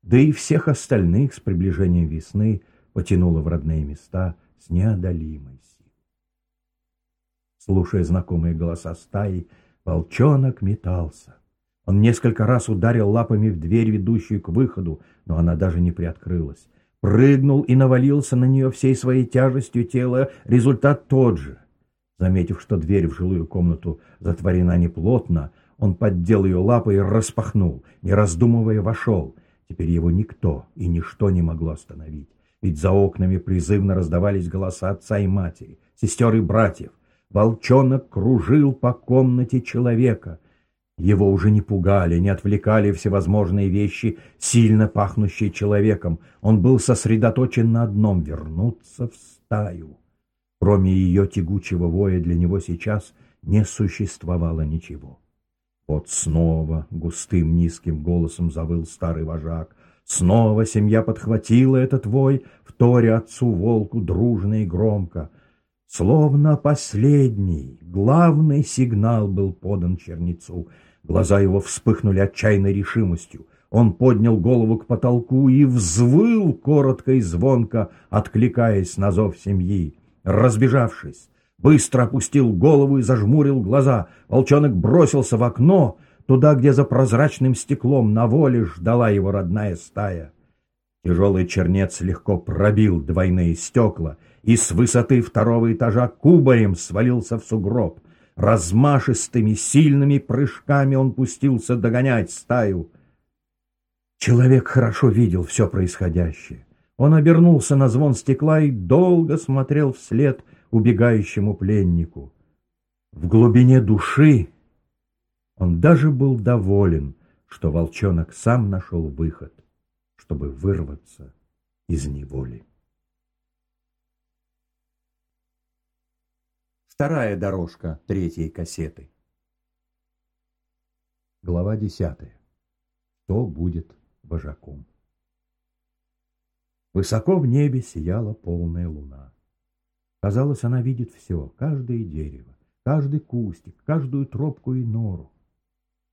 да и всех остальных с приближением весны потянуло в родные места с неодолимой силой. Слушая знакомые голоса стаи, волчонок метался. Он несколько раз ударил лапами в дверь, ведущую к выходу, но она даже не приоткрылась прыгнул и навалился на нее всей своей тяжестью тела, результат тот же. Заметив, что дверь в жилую комнату затворена неплотно, он поддел ее лапой и распахнул, не раздумывая вошел. Теперь его никто и ничто не могло остановить, ведь за окнами призывно раздавались голоса отца и матери, сестер и братьев. Волчонок кружил по комнате человека — его уже не пугали, не отвлекали всевозможные вещи, сильно пахнущие человеком. Он был сосредоточен на одном — вернуться в стаю. Кроме ее тягучего воя для него сейчас не существовало ничего. Вот снова густым низким голосом завыл старый вожак. Снова семья подхватила этот вой, вторя отцу-волку дружно и громко. Словно последний, главный сигнал был подан чернецу — Глаза его вспыхнули отчаянной решимостью. Он поднял голову к потолку и взвыл коротко и звонко, откликаясь на зов семьи. Разбежавшись, быстро опустил голову и зажмурил глаза. Волчонок бросился в окно, туда, где за прозрачным стеклом на воле ждала его родная стая. Тяжелый чернец легко пробил двойные стекла и с высоты второго этажа кубарем свалился в сугроб. Размашистыми, сильными прыжками он пустился догонять стаю. Человек хорошо видел все происходящее. Он обернулся на звон стекла и долго смотрел вслед убегающему пленнику. В глубине души он даже был доволен, что волчонок сам нашел выход, чтобы вырваться из неволи. Вторая дорожка третьей кассеты. Глава десятая. Кто будет вожаком? Высоко в небе сияла полная луна. Казалось, она видит все, каждое дерево, каждый кустик, каждую тропку и нору.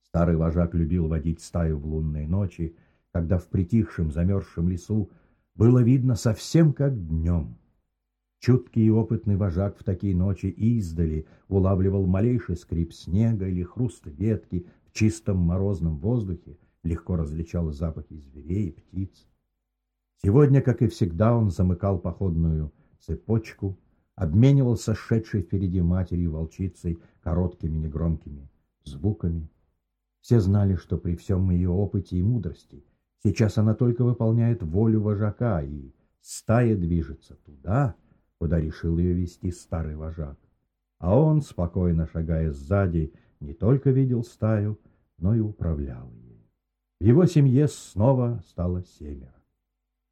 Старый вожак любил водить стаю в лунные ночи, когда в притихшем замерзшем лесу было видно совсем как днем. Чуткий и опытный вожак в такие ночи издали улавливал малейший скрип снега или хруст ветки в чистом морозном воздухе, легко различал запахи зверей и птиц. Сегодня, как и всегда, он замыкал походную цепочку, обменивался шедшей впереди матерью волчицей короткими негромкими звуками. Все знали, что при всем ее опыте и мудрости сейчас она только выполняет волю вожака, и стая движется туда, куда решил ее вести старый вожак. А он, спокойно шагая сзади, не только видел стаю, но и управлял ею. В его семье снова стало семеро.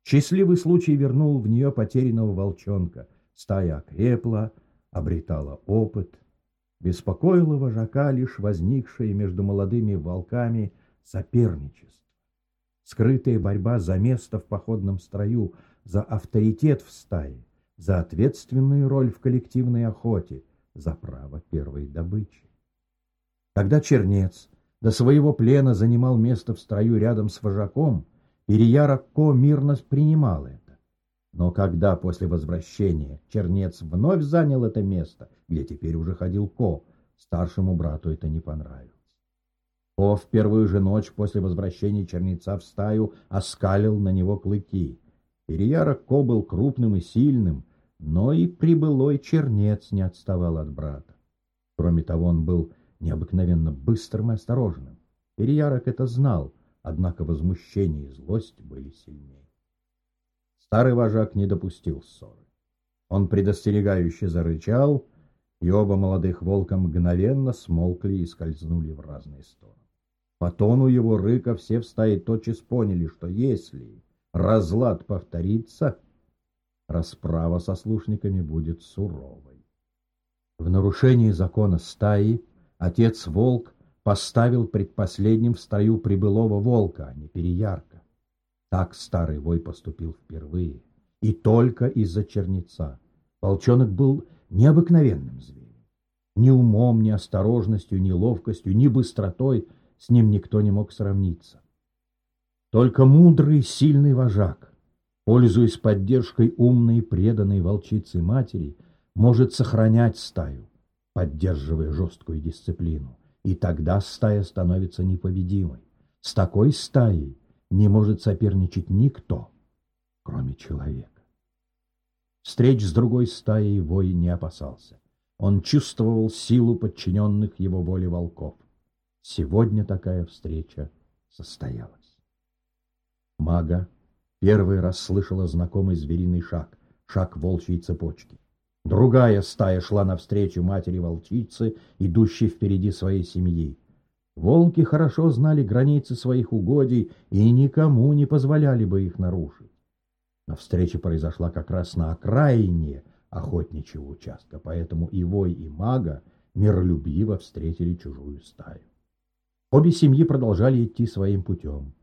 Счастливый случай вернул в нее потерянного волчонка. Стая окрепла, обретала опыт. Беспокоило вожака лишь возникшее между молодыми волками соперничество. Скрытая борьба за место в походном строю, за авторитет в стае, за ответственную роль в коллективной охоте, за право первой добычи. Когда чернец до своего плена занимал место в строю рядом с вожаком, Ирияра Ко мирно принимал это. Но когда после возвращения Чернец вновь занял это место, где теперь уже ходил Ко, старшему брату это не понравилось. Ко в первую же ночь после возвращения Чернеца в стаю оскалил на него клыки. Ирияра Ко был крупным и сильным, но и прибылой Чернец не отставал от брата. Кроме того, он был необыкновенно быстрым и осторожным. Ирьярок это знал — однако возмущение и злость были сильнее. Старый вожак не допустил ссоры. Он предостерегающе зарычал, и оба молодых волка мгновенно смолкли и скользнули в разные стороны. По тону его рыка все в стае тотчас поняли, что если разлад повторится, расправа со слушниками будет суровой. В нарушении закона стаи отец-волк поставил предпоследним в строю прибылого волка, а не переярка. Так старый вой поступил впервые, и только из-за черница. Волчонок был необыкновенным зверем. Ни умом, ни осторожностью, ни ловкостью, ни быстротой с ним никто не мог сравниться. Только мудрый, сильный вожак, пользуясь поддержкой умной и преданной волчицы матери, может сохранять стаю, поддерживая жесткую дисциплину. И тогда стая становится непобедимой. С такой стаей не может соперничать никто, кроме человека. Встреч с другой стаей вой не опасался. Он чувствовал силу подчиненных его воле волков. Сегодня такая встреча состоялась. Мага первый раз слышала знакомый звериный шаг, шаг волчьей цепочки. Другая стая шла навстречу матери-волчицы, идущей впереди своей семьи. Волки хорошо знали границы своих угодий и никому не позволяли бы их нарушить. Но встреча произошла как раз на окраине охотничьего участка, поэтому и вой, и мага миролюбиво встретили чужую стаю. Обе семьи продолжали идти своим путем.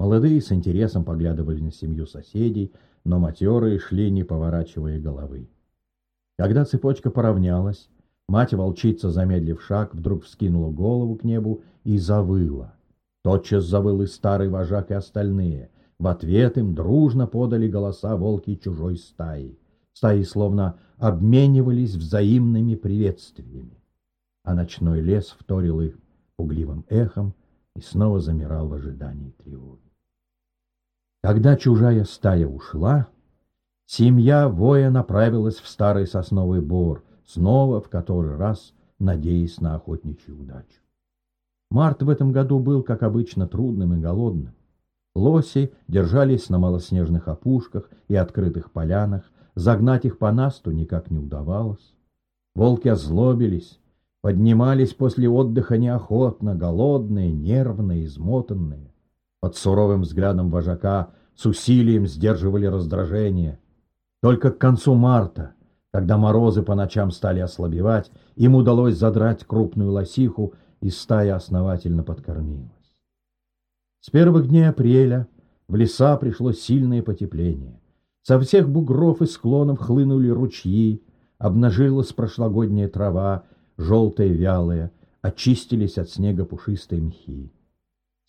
Молодые с интересом поглядывали на семью соседей, но матерые шли, не поворачивая головы. Когда цепочка поравнялась, мать-волчица, замедлив шаг, вдруг вскинула голову к небу и завыла. Тотчас завыл и старый вожак, и остальные. В ответ им дружно подали голоса волки чужой стаи. Стаи словно обменивались взаимными приветствиями. А ночной лес вторил их пугливым эхом и снова замирал в ожидании тревоги. Когда чужая стая ушла, семья воя направилась в старый сосновый бор, снова в который раз надеясь на охотничью удачу. Март в этом году был, как обычно, трудным и голодным. Лоси держались на малоснежных опушках и открытых полянах, загнать их по насту никак не удавалось. Волки озлобились, поднимались после отдыха неохотно, голодные, нервные, измотанные. Под суровым взглядом вожака с усилием сдерживали раздражение. Только к концу марта, когда морозы по ночам стали ослабевать, им удалось задрать крупную лосиху, и стая основательно подкормилась. С первых дней апреля в леса пришло сильное потепление. Со всех бугров и склонов хлынули ручьи, обнажилась прошлогодняя трава, желтая вялая, очистились от снега пушистые мхи.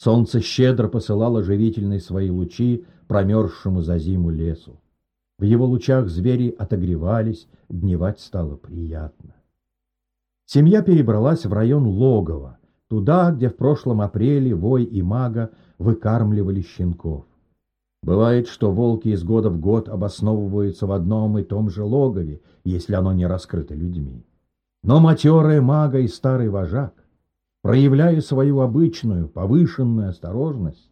Солнце щедро посылало живительные свои лучи промерзшему за зиму лесу. В его лучах звери отогревались, дневать стало приятно. Семья перебралась в район Логова, туда, где в прошлом апреле Вой и Мага выкармливали щенков. Бывает, что волки из года в год обосновываются в одном и том же логове, если оно не раскрыто людьми. Но матерая мага и старый вожак, проявляя свою обычную, повышенную осторожность,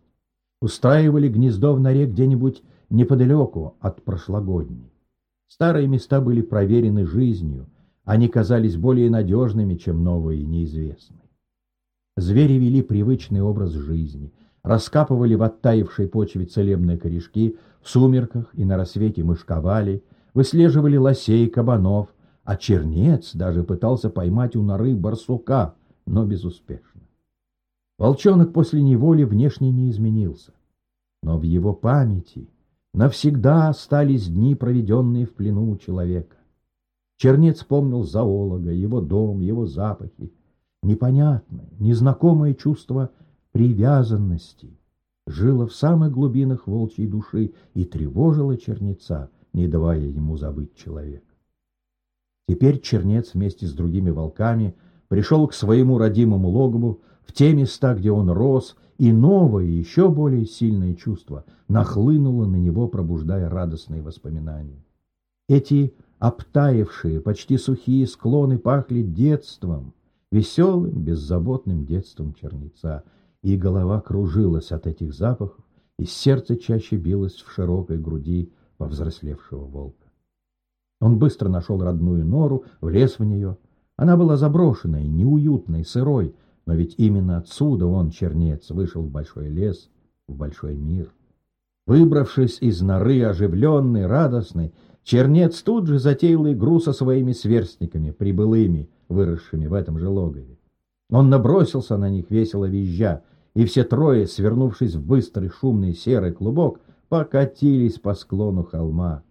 устраивали гнездо в норе где-нибудь неподалеку от прошлогодней. Старые места были проверены жизнью, они казались более надежными, чем новые и неизвестные. Звери вели привычный образ жизни, раскапывали в оттаившей почве целебные корешки, в сумерках и на рассвете мышковали, выслеживали лосей и кабанов, а чернец даже пытался поймать у норы барсука, но безуспешно. Волчонок после неволи внешне не изменился, но в его памяти навсегда остались дни, проведенные в плену у человека. Чернец помнил зоолога, его дом, его запахи. Непонятное, незнакомое чувство привязанности жило в самых глубинах волчьей души и тревожило чернеца, не давая ему забыть человека. Теперь чернец вместе с другими волками пришел к своему родимому логову в те места, где он рос, и новое, еще более сильное чувство нахлынуло на него, пробуждая радостные воспоминания. Эти обтаившие, почти сухие склоны пахли детством, веселым, беззаботным детством черница, и голова кружилась от этих запахов, и сердце чаще билось в широкой груди повзрослевшего волка. Он быстро нашел родную нору, влез в нее. Она была заброшенной, неуютной, сырой, но ведь именно отсюда он, чернец, вышел в большой лес, в большой мир. Выбравшись из норы, оживленный, радостный, чернец тут же затеял игру со своими сверстниками, прибылыми, выросшими в этом же логове. Он набросился на них, весело визжа, и все трое, свернувшись в быстрый шумный серый клубок, покатились по склону холма.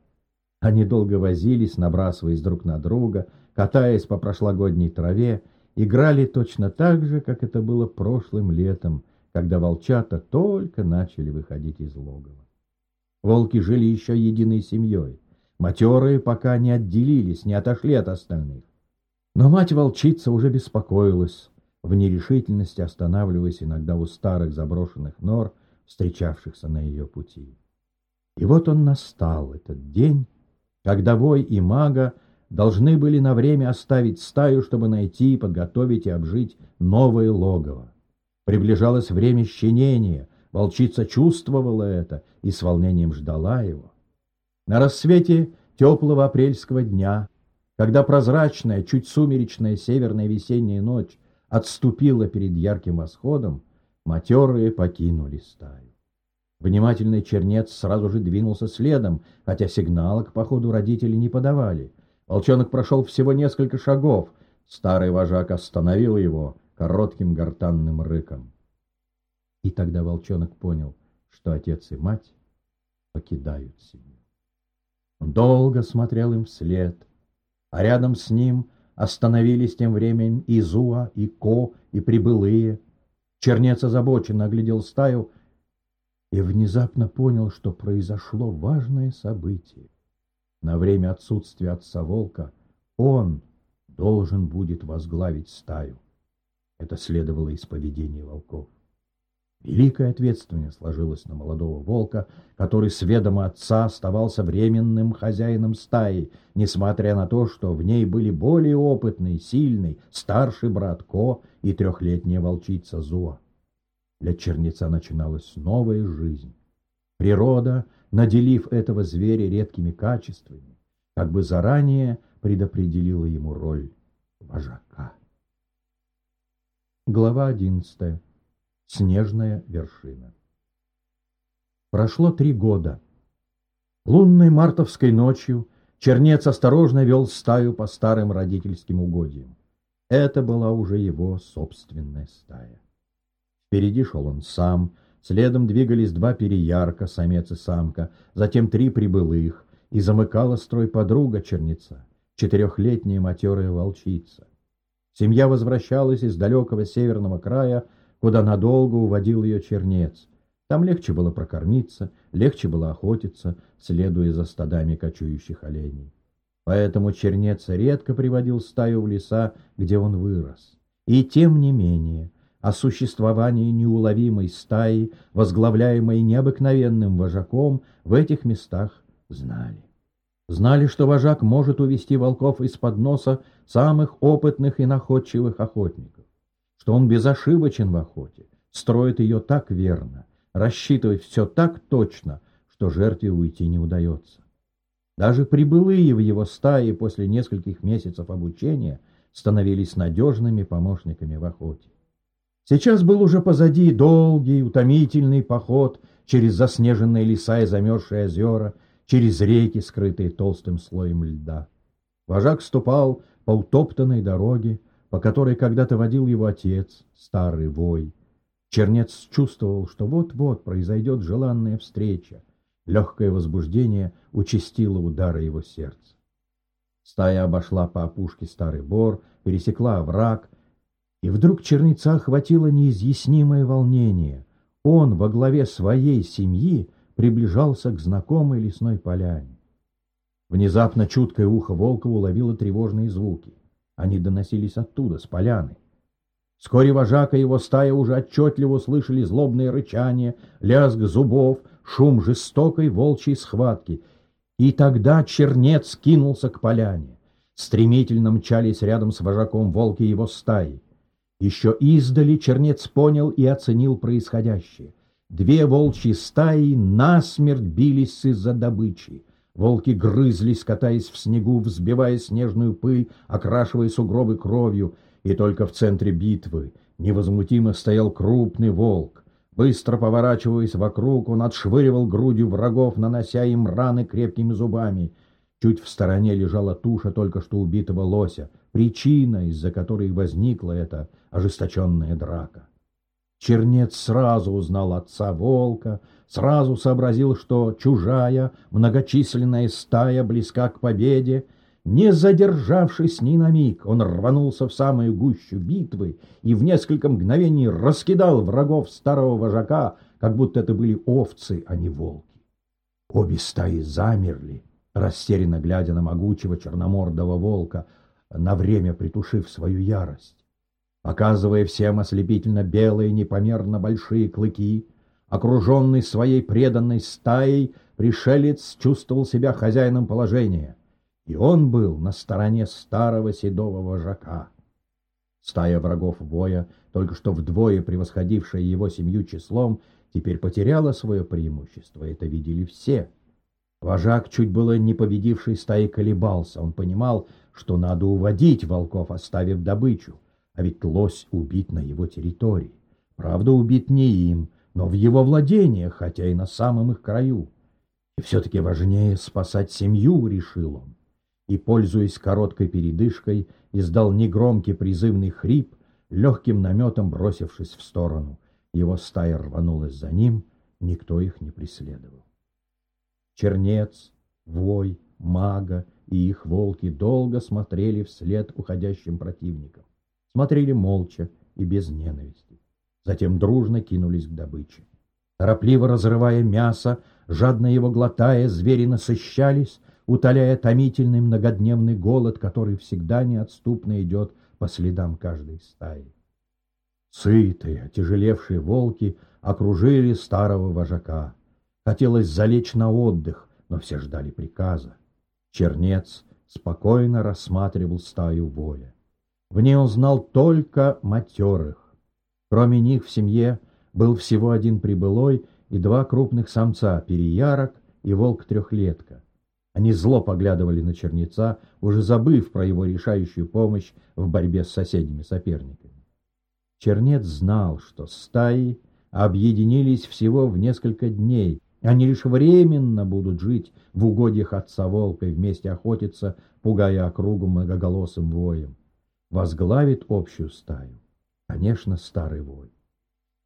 Они долго возились, набрасываясь друг на друга, катаясь по прошлогодней траве, играли точно так же, как это было прошлым летом, когда волчата только начали выходить из логова. Волки жили еще единой семьей. Матерые пока не отделились, не отошли от остальных. Но мать-волчица уже беспокоилась, в нерешительности останавливаясь иногда у старых заброшенных нор, встречавшихся на ее пути. И вот он настал, этот день, когда вой и мага должны были на время оставить стаю, чтобы найти, подготовить и обжить новое логово. Приближалось время щенения, волчица чувствовала это и с волнением ждала его. На рассвете теплого апрельского дня, когда прозрачная, чуть сумеречная северная весенняя ночь отступила перед ярким восходом, матерые покинули стаю. Внимательный чернец сразу же двинулся следом, хотя сигнала к походу родители не подавали. Волчонок прошел всего несколько шагов. Старый вожак остановил его коротким гортанным рыком. И тогда волчонок понял, что отец и мать покидают семью. Он долго смотрел им вслед, а рядом с ним остановились тем временем и Зуа, и Ко, и прибылые. Чернец озабоченно оглядел стаю и внезапно понял, что произошло важное событие. На время отсутствия отца волка он должен будет возглавить стаю. Это следовало из поведения волков. Великая ответственность сложилась на молодого волка, который с ведома отца оставался временным хозяином стаи, несмотря на то, что в ней были более опытный, сильный, старший брат Ко и трехлетняя волчица Зуа. Для черница начиналась новая жизнь. Природа, наделив этого зверя редкими качествами, как бы заранее предопределила ему роль вожака. Глава одиннадцатая. Снежная вершина. Прошло три года. Лунной мартовской ночью Чернец осторожно вел стаю по старым родительским угодьям. Это была уже его собственная стая. Впереди шел он сам, следом двигались два переярка, самец и самка, затем три прибылых, и замыкала строй подруга черница, четырехлетняя матерая волчица. Семья возвращалась из далекого северного края куда надолго уводил ее чернец. Там легче было прокормиться, легче было охотиться, следуя за стадами кочующих оленей. Поэтому чернец редко приводил стаю в леса, где он вырос. И тем не менее, о существовании неуловимой стаи, возглавляемой необыкновенным вожаком, в этих местах знали. Знали, что вожак может увести волков из-под носа самых опытных и находчивых охотников что он безошибочен в охоте, строит ее так верно, рассчитывает все так точно, что жертве уйти не удается. Даже прибылые в его стае после нескольких месяцев обучения становились надежными помощниками в охоте. Сейчас был уже позади долгий, утомительный поход через заснеженные леса и замерзшие озера, через реки, скрытые толстым слоем льда. Вожак ступал по утоптанной дороге, по которой когда-то водил его отец, старый вой. Чернец чувствовал, что вот-вот произойдет желанная встреча. Легкое возбуждение участило удары его сердца. Стая обошла по опушке старый бор, пересекла овраг, и вдруг черница охватило неизъяснимое волнение. Он во главе своей семьи приближался к знакомой лесной поляне. Внезапно чуткое ухо волка уловило тревожные звуки. Они доносились оттуда, с поляны. Вскоре вожак и его стая уже отчетливо слышали злобные рычания, лязг зубов, шум жестокой волчьей схватки. И тогда чернец кинулся к поляне. Стремительно мчались рядом с вожаком волки его стаи. Еще издали чернец понял и оценил происходящее. Две волчьи стаи насмерть бились из-за добычи. Волки грызлись, катаясь в снегу, взбивая снежную пыль, окрашивая сугробы кровью, и только в центре битвы невозмутимо стоял крупный волк. Быстро поворачиваясь вокруг, он отшвыривал грудью врагов, нанося им раны крепкими зубами. Чуть в стороне лежала туша только что убитого лося, причина, из-за которой возникла эта ожесточенная драка. Чернец сразу узнал отца волка, сразу сообразил, что чужая, многочисленная стая близка к победе. Не задержавшись ни на миг, он рванулся в самую гущу битвы и в несколько мгновений раскидал врагов старого вожака, как будто это были овцы, а не волки. Обе стаи замерли, растерянно глядя на могучего черномордого волка, на время притушив свою ярость. Показывая всем ослепительно белые непомерно большие клыки, окруженный своей преданной стаей, пришелец чувствовал себя хозяином положения, и он был на стороне старого седого вожака. Стая врагов воя, только что вдвое превосходившая его семью числом, теперь потеряла свое преимущество, это видели все. Вожак, чуть было не победивший стаи, колебался. Он понимал, что надо уводить волков, оставив добычу. А ведь лось убит на его территории. Правда, убит не им, но в его владениях, хотя и на самом их краю. И все-таки важнее спасать семью, решил он. И, пользуясь короткой передышкой, издал негромкий призывный хрип, легким наметом бросившись в сторону. Его стая рванулась за ним, никто их не преследовал. Чернец, вой, мага и их волки долго смотрели вслед уходящим противникам смотрели молча и без ненависти. затем дружно кинулись к добыче. Торопливо разрывая мясо, жадно его глотая, звери насыщались, утоляя томительный многодневный голод, который всегда неотступно идет по следам каждой стаи. Сытые, отяжелевшие волки окружили старого вожака. Хотелось залечь на отдых, но все ждали приказа. Чернец спокойно рассматривал стаю воя. В ней он знал только матерых. Кроме них в семье был всего один прибылой и два крупных самца, переярок и волк-трехлетка. Они зло поглядывали на черница, уже забыв про его решающую помощь в борьбе с соседними соперниками. Чернец знал, что стаи объединились всего в несколько дней, они лишь временно будут жить в угодьях отца волка и вместе охотиться, пугая округу многоголосым воем. Возглавит общую стаю, конечно, старый вой.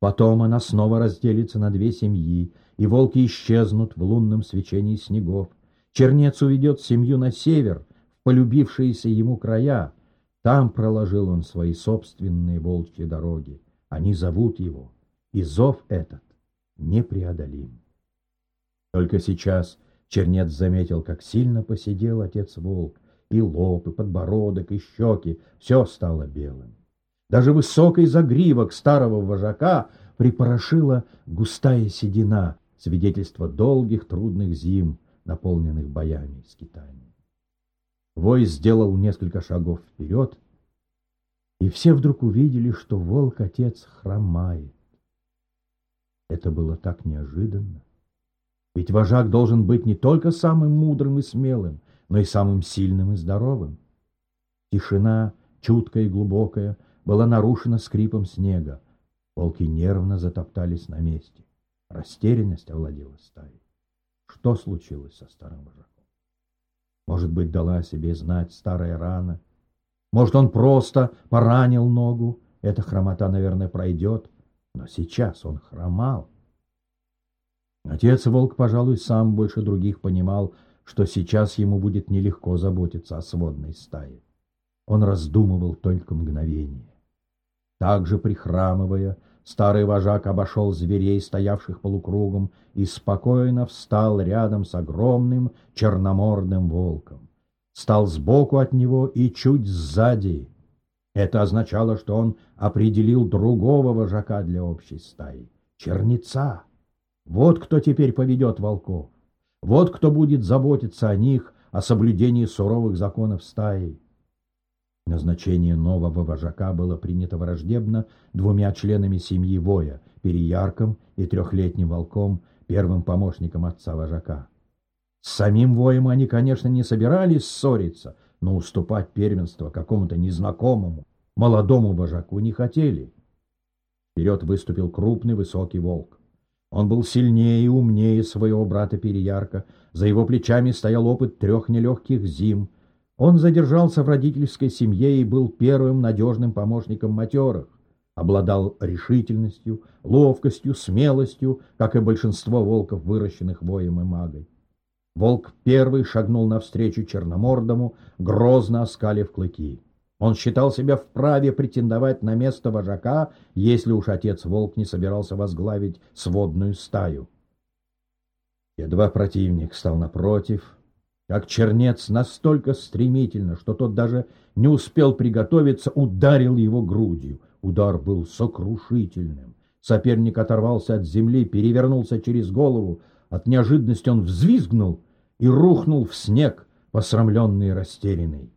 Потом она снова разделится на две семьи, и волки исчезнут в лунном свечении снегов. Чернец уведет семью на север, в полюбившиеся ему края. Там проложил он свои собственные волчьи дороги. Они зовут его, и зов этот непреодолим. Только сейчас Чернец заметил, как сильно посидел отец-волк. И лоб, и подбородок, и щеки — все стало белым. Даже высокий загривок старого вожака припорошила густая седина, свидетельство долгих трудных зим, наполненных боями и скитаниями. Вой сделал несколько шагов вперед, и все вдруг увидели, что волк-отец хромает. Это было так неожиданно. Ведь вожак должен быть не только самым мудрым и смелым, но и самым сильным и здоровым. Тишина, чуткая и глубокая, была нарушена скрипом снега. Волки нервно затоптались на месте. Растерянность овладела стаей. Что случилось со старым вожаком? Может быть, дала о себе знать старая рана? Может, он просто поранил ногу? Эта хромота, наверное, пройдет. Но сейчас он хромал. Отец Волк, пожалуй, сам больше других понимал, что сейчас ему будет нелегко заботиться о сводной стае. Он раздумывал только мгновение. Также прихрамывая, старый вожак обошел зверей, стоявших полукругом, и спокойно встал рядом с огромным черномордым волком. Стал сбоку от него и чуть сзади. Это означало, что он определил другого вожака для общей стаи — черница. Вот кто теперь поведет волков. Вот кто будет заботиться о них, о соблюдении суровых законов стаи. Назначение нового вожака было принято враждебно двумя членами семьи Воя, Переярком и трехлетним волком, первым помощником отца вожака. С самим Воем они, конечно, не собирались ссориться, но уступать первенство какому-то незнакомому, молодому вожаку не хотели. Вперед выступил крупный высокий волк. Он был сильнее и умнее своего брата Переярка. За его плечами стоял опыт трех нелегких зим. Он задержался в родительской семье и был первым надежным помощником матерых. Обладал решительностью, ловкостью, смелостью, как и большинство волков, выращенных воем и магой. Волк первый шагнул навстречу Черномордому, грозно оскалив клыки. Он считал себя вправе претендовать на место вожака, если уж отец-волк не собирался возглавить сводную стаю. Едва противник стал напротив, как чернец настолько стремительно, что тот даже не успел приготовиться, ударил его грудью. Удар был сокрушительным. Соперник оторвался от земли, перевернулся через голову. От неожиданности он взвизгнул и рухнул в снег, посрамленный и растерянный.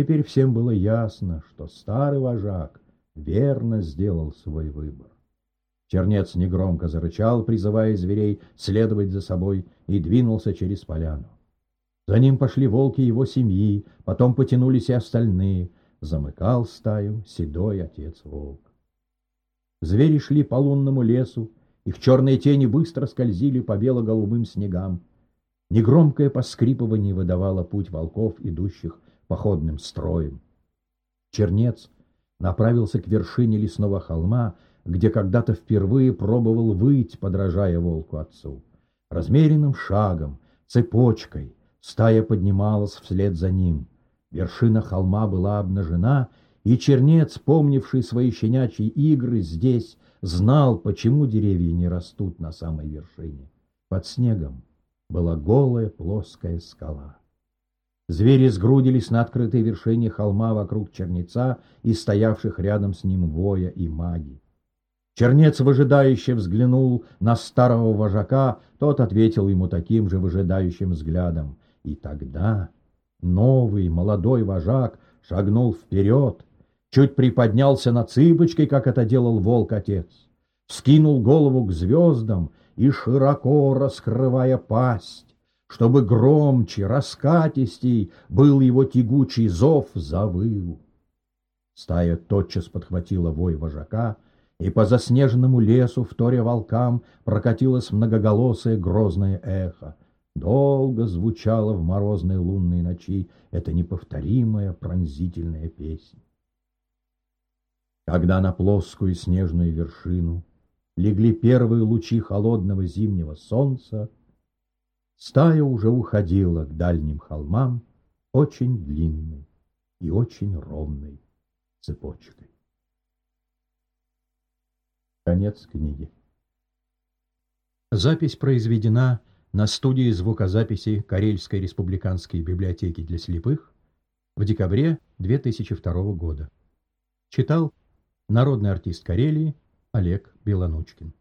Теперь всем было ясно, что старый вожак верно сделал свой выбор. Чернец негромко зарычал, призывая зверей следовать за собой, и двинулся через поляну. За ним пошли волки его семьи, потом потянулись и остальные. Замыкал стаю седой отец-волк. Звери шли по лунному лесу, их черные тени быстро скользили по бело-голубым снегам. Негромкое поскрипывание выдавало путь волков, идущих походным строем. Чернец направился к вершине лесного холма, где когда-то впервые пробовал выйти, подражая волку отцу. Размеренным шагом, цепочкой, стая поднималась вслед за ним. Вершина холма была обнажена, и чернец, помнивший свои щенячьи игры здесь, знал, почему деревья не растут на самой вершине. Под снегом была голая плоская скала. Звери сгрудились на открытой вершине холма вокруг чернеца и стоявших рядом с ним воя и маги. Чернец выжидающе взглянул на старого вожака, тот ответил ему таким же выжидающим взглядом. И тогда новый молодой вожак шагнул вперед, чуть приподнялся на цыпочкой, как это делал волк-отец, скинул голову к звездам и, широко раскрывая пасть, чтобы громче, раскатистей был его тягучий зов, завыл. Стая тотчас подхватила вой вожака, и по заснеженному лесу, вторя волкам, прокатилось многоголосое грозное эхо. Долго звучала в морозной лунной ночи эта неповторимая пронзительная песня. Когда на плоскую снежную вершину легли первые лучи холодного зимнего солнца, стая уже уходила к дальним холмам очень длинной и очень ровной цепочкой. Конец книги. Запись произведена на студии звукозаписи Карельской республиканской библиотеки для слепых в декабре 2002 года. Читал народный артист Карелии Олег Белонучкин.